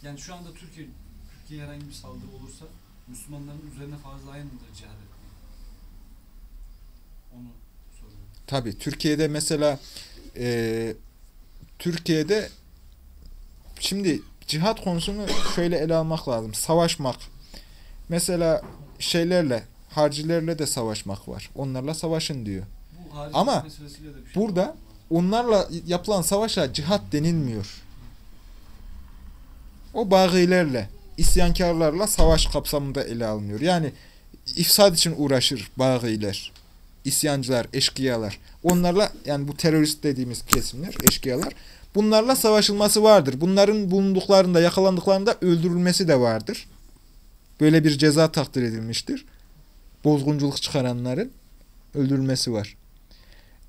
Speaker 7: Yani şu anda Türkiye Türkiye herhangi bir saldırı olursa Müslümanların üzerine farz ayın mıdır cihad etmek? Onu soruyorum.
Speaker 1: Tabi Türkiye'de mesela e, Türkiye'de şimdi cihat konusunu şöyle ele almak lazım. Savaşmak. Mesela şeylerle, harcilerle de savaşmak var. Onlarla savaşın diyor.
Speaker 7: Bu
Speaker 1: Ama
Speaker 7: şey
Speaker 1: burada-
Speaker 7: var?
Speaker 1: Onlarla yapılan savaşa cihat denilmiyor. O bağilerle, isyankarlarla savaş kapsamında ele alınıyor. Yani ifsad için uğraşır bağiler, isyancılar, eşkıyalar. Onlarla yani bu terörist dediğimiz kesimler, eşkıyalar. bunlarla savaşılması vardır. Bunların bulunduklarında, yakalandıklarında öldürülmesi de vardır. Böyle bir ceza takdir edilmiştir. Bozgunculuk çıkaranların öldürülmesi var.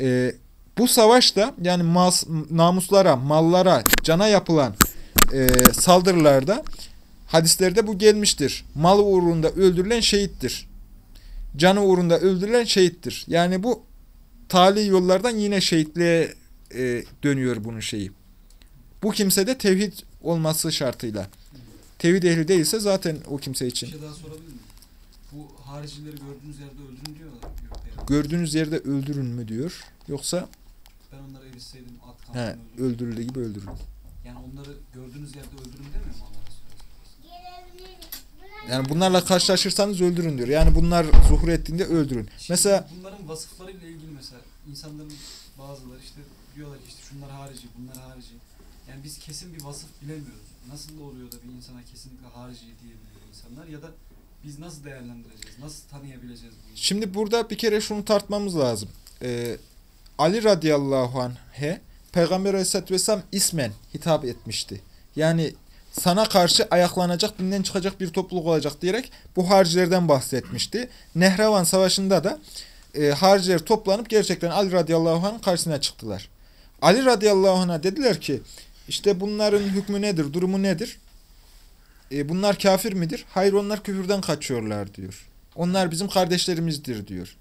Speaker 1: Ee, bu savaşta yani mas, namuslara, mallara, cana yapılan e, saldırılarda hadislerde bu gelmiştir. Mal uğrunda öldürülen şehittir. Canı uğrunda öldürülen şehittir. Yani bu tali yollardan yine şehitliğe e, dönüyor bunun şeyi. Bu kimse de tevhid olması şartıyla. Tevhid ehli değilse zaten o kimse
Speaker 7: Bir
Speaker 1: için.
Speaker 7: şey daha sorabilir miyim? Bu haricileri gördüğünüz yerde öldürün diyorlar. Ya.
Speaker 1: Gördüğünüz yerde öldürün mü diyor. Yoksa
Speaker 7: Ben onlara erişseydim at
Speaker 1: he,
Speaker 7: kanını öldürün.
Speaker 1: öldürüldüğü gibi öldürün.
Speaker 7: Yani onları gördüğünüz yerde öldürün demiyor mu Allah?
Speaker 1: Yani bunlarla karşılaşırsanız öldürün diyor. Yani bunlar zuhur ettiğinde öldürün.
Speaker 7: Şimdi
Speaker 1: Mesela
Speaker 7: bunların vasıflarıyla ilgili mesela insanların bazıları işte diyorlar ki işte şunlar harici, bunlar harici. Yani biz kesin bir vasıf bilemiyoruz. Nasıl oluyor da bir insana kesinlikle harici diyebiliyor insanlar ya da biz nasıl değerlendireceğiz? Nasıl tanıyabileceğiz bunu?
Speaker 1: Şimdi burada bir kere şunu tartmamız lazım. Ee, Ali radıyallahu anh'e Peygamber aleyhisselatü vesselam ismen hitap etmişti. Yani sana karşı ayaklanacak, dinden çıkacak bir topluluk olacak diyerek bu haricilerden bahsetmişti. Nehravan Savaşı'nda da e, hariciler toplanıp gerçekten Ali radıyallahu anh'ın karşısına çıktılar. Ali radıyallahu anh'a dediler ki işte bunların hükmü nedir, durumu nedir? E, bunlar kafir midir? Hayır onlar küfürden kaçıyorlar diyor. Onlar bizim kardeşlerimizdir diyor.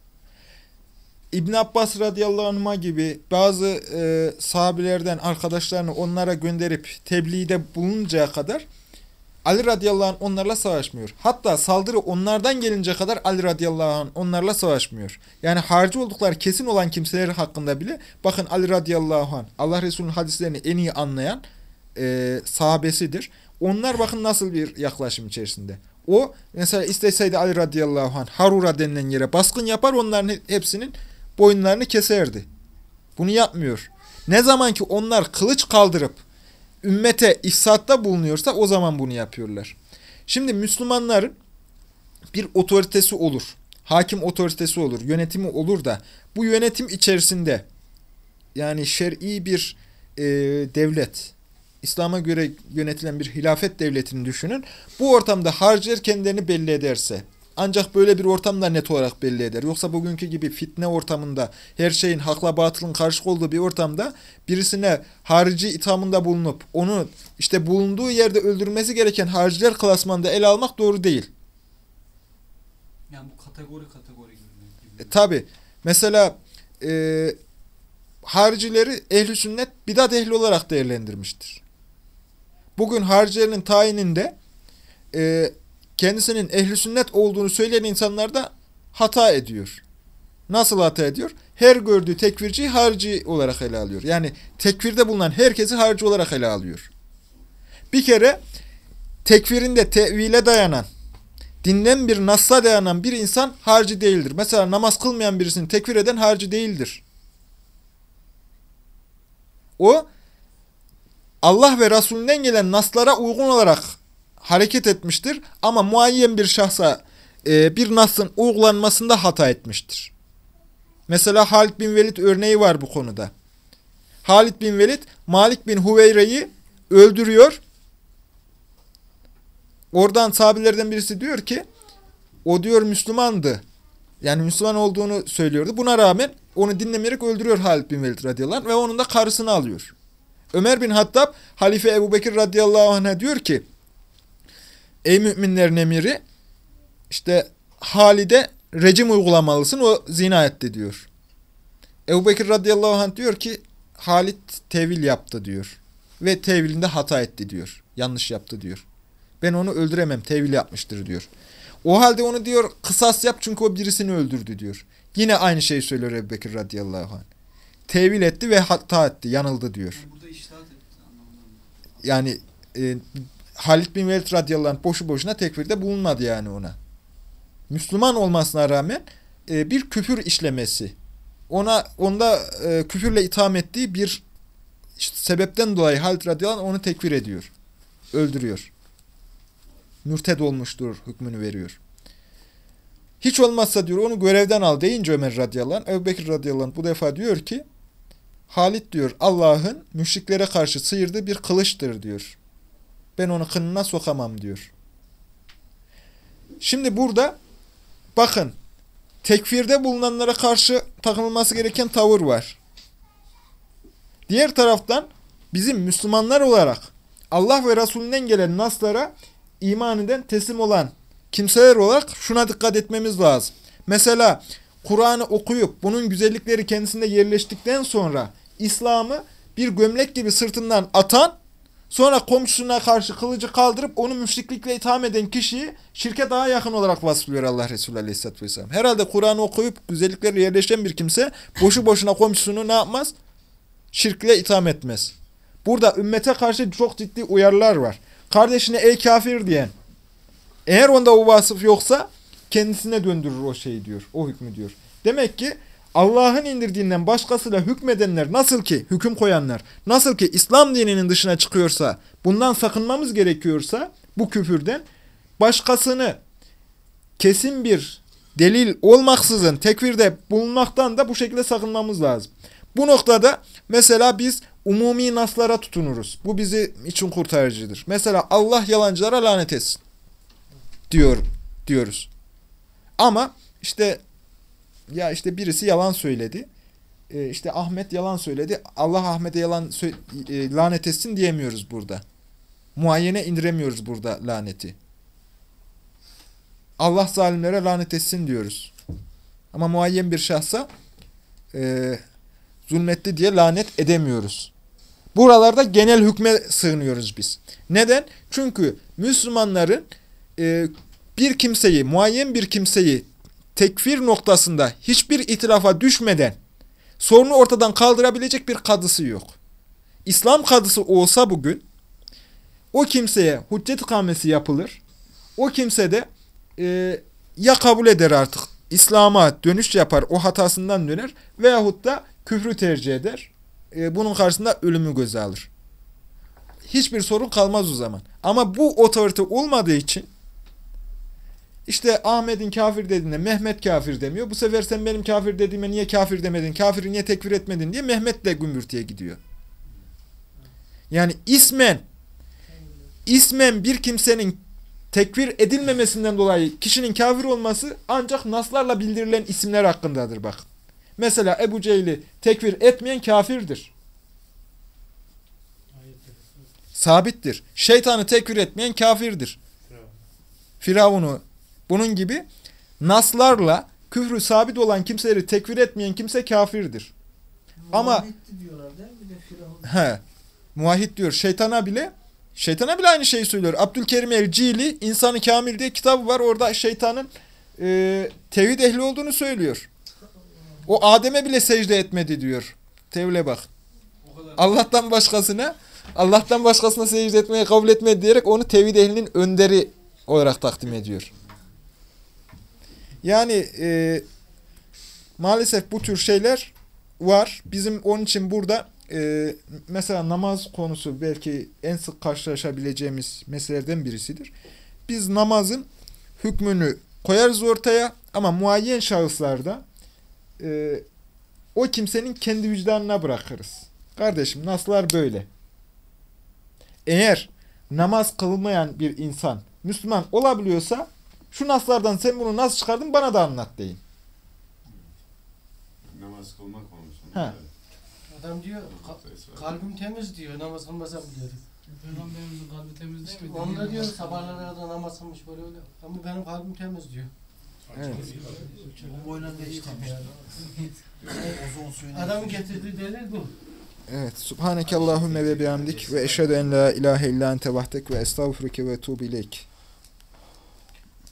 Speaker 1: İbn Abbas radıyallahu anh'a gibi bazı e, sahabilerden arkadaşlarını onlara gönderip tebliğde bulununcaya kadar Ali radıyallahu anh onlarla savaşmıyor. Hatta saldırı onlardan gelince kadar Ali radıyallahu anh onlarla savaşmıyor. Yani harcı oldukları kesin olan kimseler hakkında bile bakın Ali radıyallahu anh Allah Resulü'nün hadislerini en iyi anlayan e, sahabesidir. Onlar bakın nasıl bir yaklaşım içerisinde. O mesela isteseydi Ali radıyallahu anh Harura denilen yere baskın yapar onların he- hepsinin boyunlarını keserdi. Bunu yapmıyor. Ne zaman ki onlar kılıç kaldırıp ümmete ifsatta bulunuyorsa o zaman bunu yapıyorlar. Şimdi Müslümanların bir otoritesi olur. Hakim otoritesi olur. Yönetimi olur da bu yönetim içerisinde yani şer'i bir e, devlet İslam'a göre yönetilen bir hilafet devletini düşünün. Bu ortamda harciler kendilerini belli ederse ancak böyle bir ortamda net olarak belli eder. Yoksa bugünkü gibi fitne ortamında her şeyin hakla batılın karışık olduğu bir ortamda birisine harici ithamında bulunup onu işte bulunduğu yerde öldürmesi gereken hariciler klasmanında ele almak doğru değil.
Speaker 7: Yani bu kategori kategori gibi.
Speaker 1: E, Tabi mesela e, haricileri ehli sünnet bidat ehli olarak değerlendirmiştir. Bugün haricilerin tayininde e, kendisinin ehli sünnet olduğunu söyleyen insanlar da hata ediyor. Nasıl hata ediyor? Her gördüğü tekvirciyi harici olarak ele alıyor. Yani tekvirde bulunan herkesi harici olarak ele alıyor. Bir kere tekvirinde tevile dayanan, dinden bir nassa dayanan bir insan harici değildir. Mesela namaz kılmayan birisini tekfir eden harici değildir. O Allah ve Resulünden gelen naslara uygun olarak hareket etmiştir ama muayyen bir şahsa e, bir nasın uygulanmasında hata etmiştir. Mesela Halid bin Velid örneği var bu konuda. Halid bin Velid Malik bin Huveyre'yi öldürüyor. Oradan sahabelerden birisi diyor ki o diyor Müslümandı. Yani Müslüman olduğunu söylüyordu. Buna rağmen onu dinlemeyerek öldürüyor Halid bin Velid radıyallahu anh ve onun da karısını alıyor. Ömer bin Hattab Halife Ebu Bekir radıyallahu anh'a diyor ki Ey müminlerin emiri işte Halid'e rejim uygulamalısın o zina etti diyor. Ebu Bekir radıyallahu anh diyor ki Halid tevil yaptı diyor. Ve tevilinde hata etti diyor. Yanlış yaptı diyor. Ben onu öldüremem tevil yapmıştır diyor. O halde onu diyor kısas yap çünkü o birisini öldürdü diyor. Yine aynı şeyi söylüyor Ebu Bekir radıyallahu anh. Tevil etti ve hata etti yanıldı diyor.
Speaker 7: Yani?
Speaker 1: Yani e, Halid bin Velid radıyallahu anh boşu boşuna tekfirde bulunmadı yani ona. Müslüman olmasına rağmen e, bir küfür işlemesi. Ona onda e, küfürle itham ettiği bir işte sebepten dolayı Halid radıyallahu anh onu tekfir ediyor. Öldürüyor. Mürted olmuştur hükmünü veriyor. Hiç olmazsa diyor onu görevden al deyince Ömer radıyallahu anh, Ebu radıyallahu anh bu defa diyor ki Halit diyor Allah'ın müşriklere karşı sıyırdığı bir kılıçtır diyor. Ben onu kınına sokamam diyor. Şimdi burada bakın tekfirde bulunanlara karşı takılması gereken tavır var. Diğer taraftan bizim Müslümanlar olarak Allah ve Resulünden gelen naslara iman eden, teslim olan kimseler olarak şuna dikkat etmemiz lazım. Mesela Kur'an'ı okuyup bunun güzellikleri kendisinde yerleştikten sonra İslam'ı bir gömlek gibi sırtından atan, sonra komşusuna karşı kılıcı kaldırıp onu müşriklikle itham eden kişiyi şirke daha yakın olarak vasflıyor Allah Resulü Aleyhisselatü Vesselam. Herhalde Kur'an'ı okuyup güzellikleri yerleşen bir kimse boşu boşuna komşusunu ne yapmaz? Şirkle itham etmez. Burada ümmete karşı çok ciddi uyarılar var. Kardeşine ey kafir diyen, eğer onda o vasıf yoksa kendisine döndürür o şeyi diyor. O hükmü diyor. Demek ki Allah'ın indirdiğinden başkasıyla hükmedenler nasıl ki hüküm koyanlar nasıl ki İslam dininin dışına çıkıyorsa bundan sakınmamız gerekiyorsa bu küfürden başkasını kesin bir delil olmaksızın tekvirde bulunmaktan da bu şekilde sakınmamız lazım. Bu noktada mesela biz umumi naslara tutunuruz. Bu bizi için kurtarıcıdır. Mesela Allah yalancılara lanet etsin diyor diyoruz. Ama işte ya işte birisi yalan söyledi. Ee, işte Ahmet yalan söyledi. Allah Ahmet'e yalan e, lanet etsin diyemiyoruz burada. Muayyene indiremiyoruz burada laneti. Allah zalimlere lanet etsin diyoruz. Ama muayyen bir şahsa e, zulmetti diye lanet edemiyoruz. Buralarda genel hükme sığınıyoruz biz. Neden? Çünkü Müslümanların e, bir kimseyi, muayyen bir kimseyi tekfir noktasında hiçbir itilafa düşmeden sorunu ortadan kaldırabilecek bir kadısı yok. İslam kadısı olsa bugün o kimseye hüccet ikamesi yapılır. O kimse de e, ya kabul eder artık İslam'a dönüş yapar, o hatasından döner veyahut da küfrü tercih eder. E, bunun karşısında ölümü göze alır. Hiçbir sorun kalmaz o zaman. Ama bu otorite olmadığı için işte Ahmet'in kafir dediğinde Mehmet kafir demiyor. Bu sefer sen benim kafir dediğime niye kafir demedin, kafiri niye tekfir etmedin diye Mehmet de gümbürtüye gidiyor. Yani ismen ismen bir kimsenin tekfir edilmemesinden dolayı kişinin kafir olması ancak naslarla bildirilen isimler hakkındadır bak. Mesela Ebu Cehil'i tekfir etmeyen kafirdir. Sabittir. Şeytanı tekfir etmeyen kafirdir. Firavun'u bunun gibi naslarla küfrü sabit olan kimseleri tekfir etmeyen kimse kafirdir. Ama
Speaker 8: Muhammed'di diyorlar değil mi? Bir de
Speaker 1: he, muahit diyor şeytana bile şeytana bile aynı şeyi söylüyor. Abdülkerim el-Cili İnsanı Kamil diye kitabı var. Orada şeytanın e, tevhid ehli olduğunu söylüyor. O Adem'e bile secde etmedi diyor. Tevle bak. Allah'tan başkasına Allah'tan başkasına secde etmeyi kabul etmedi diyerek onu tevhid ehlinin önderi olarak takdim ediyor. Yani e, maalesef bu tür şeyler var. Bizim onun için burada e, mesela namaz konusu belki en sık karşılaşabileceğimiz meselelerden birisidir. Biz namazın hükmünü koyarız ortaya ama muayyen şahıslarda e, o kimsenin kendi vicdanına bırakırız. Kardeşim naslar böyle. Eğer namaz kılmayan bir insan Müslüman olabiliyorsa şu naslardan sen bunu nasıl çıkardın bana da anlat deyin.
Speaker 2: Namaz kılma konusunda.
Speaker 1: Ha.
Speaker 4: Adam diyor ka- kalbim temiz diyor namaz kılmasam bile.
Speaker 5: Peygamberimizin kalbi temiz değil mi?
Speaker 4: Onda diyor sabahlara kadar namaz kılmış böyle öyle. Ama benim kalbim temiz diyor.
Speaker 1: Evet.
Speaker 6: O boyuna? Ozon suyuna.
Speaker 4: Adamın getirdiği delil bu.
Speaker 1: Evet. Subhaneke Allahümme ve bihamdik ve eşhedü en la ilahe illa ente vahdek ve estağfurüke ve tuğbu ileyk.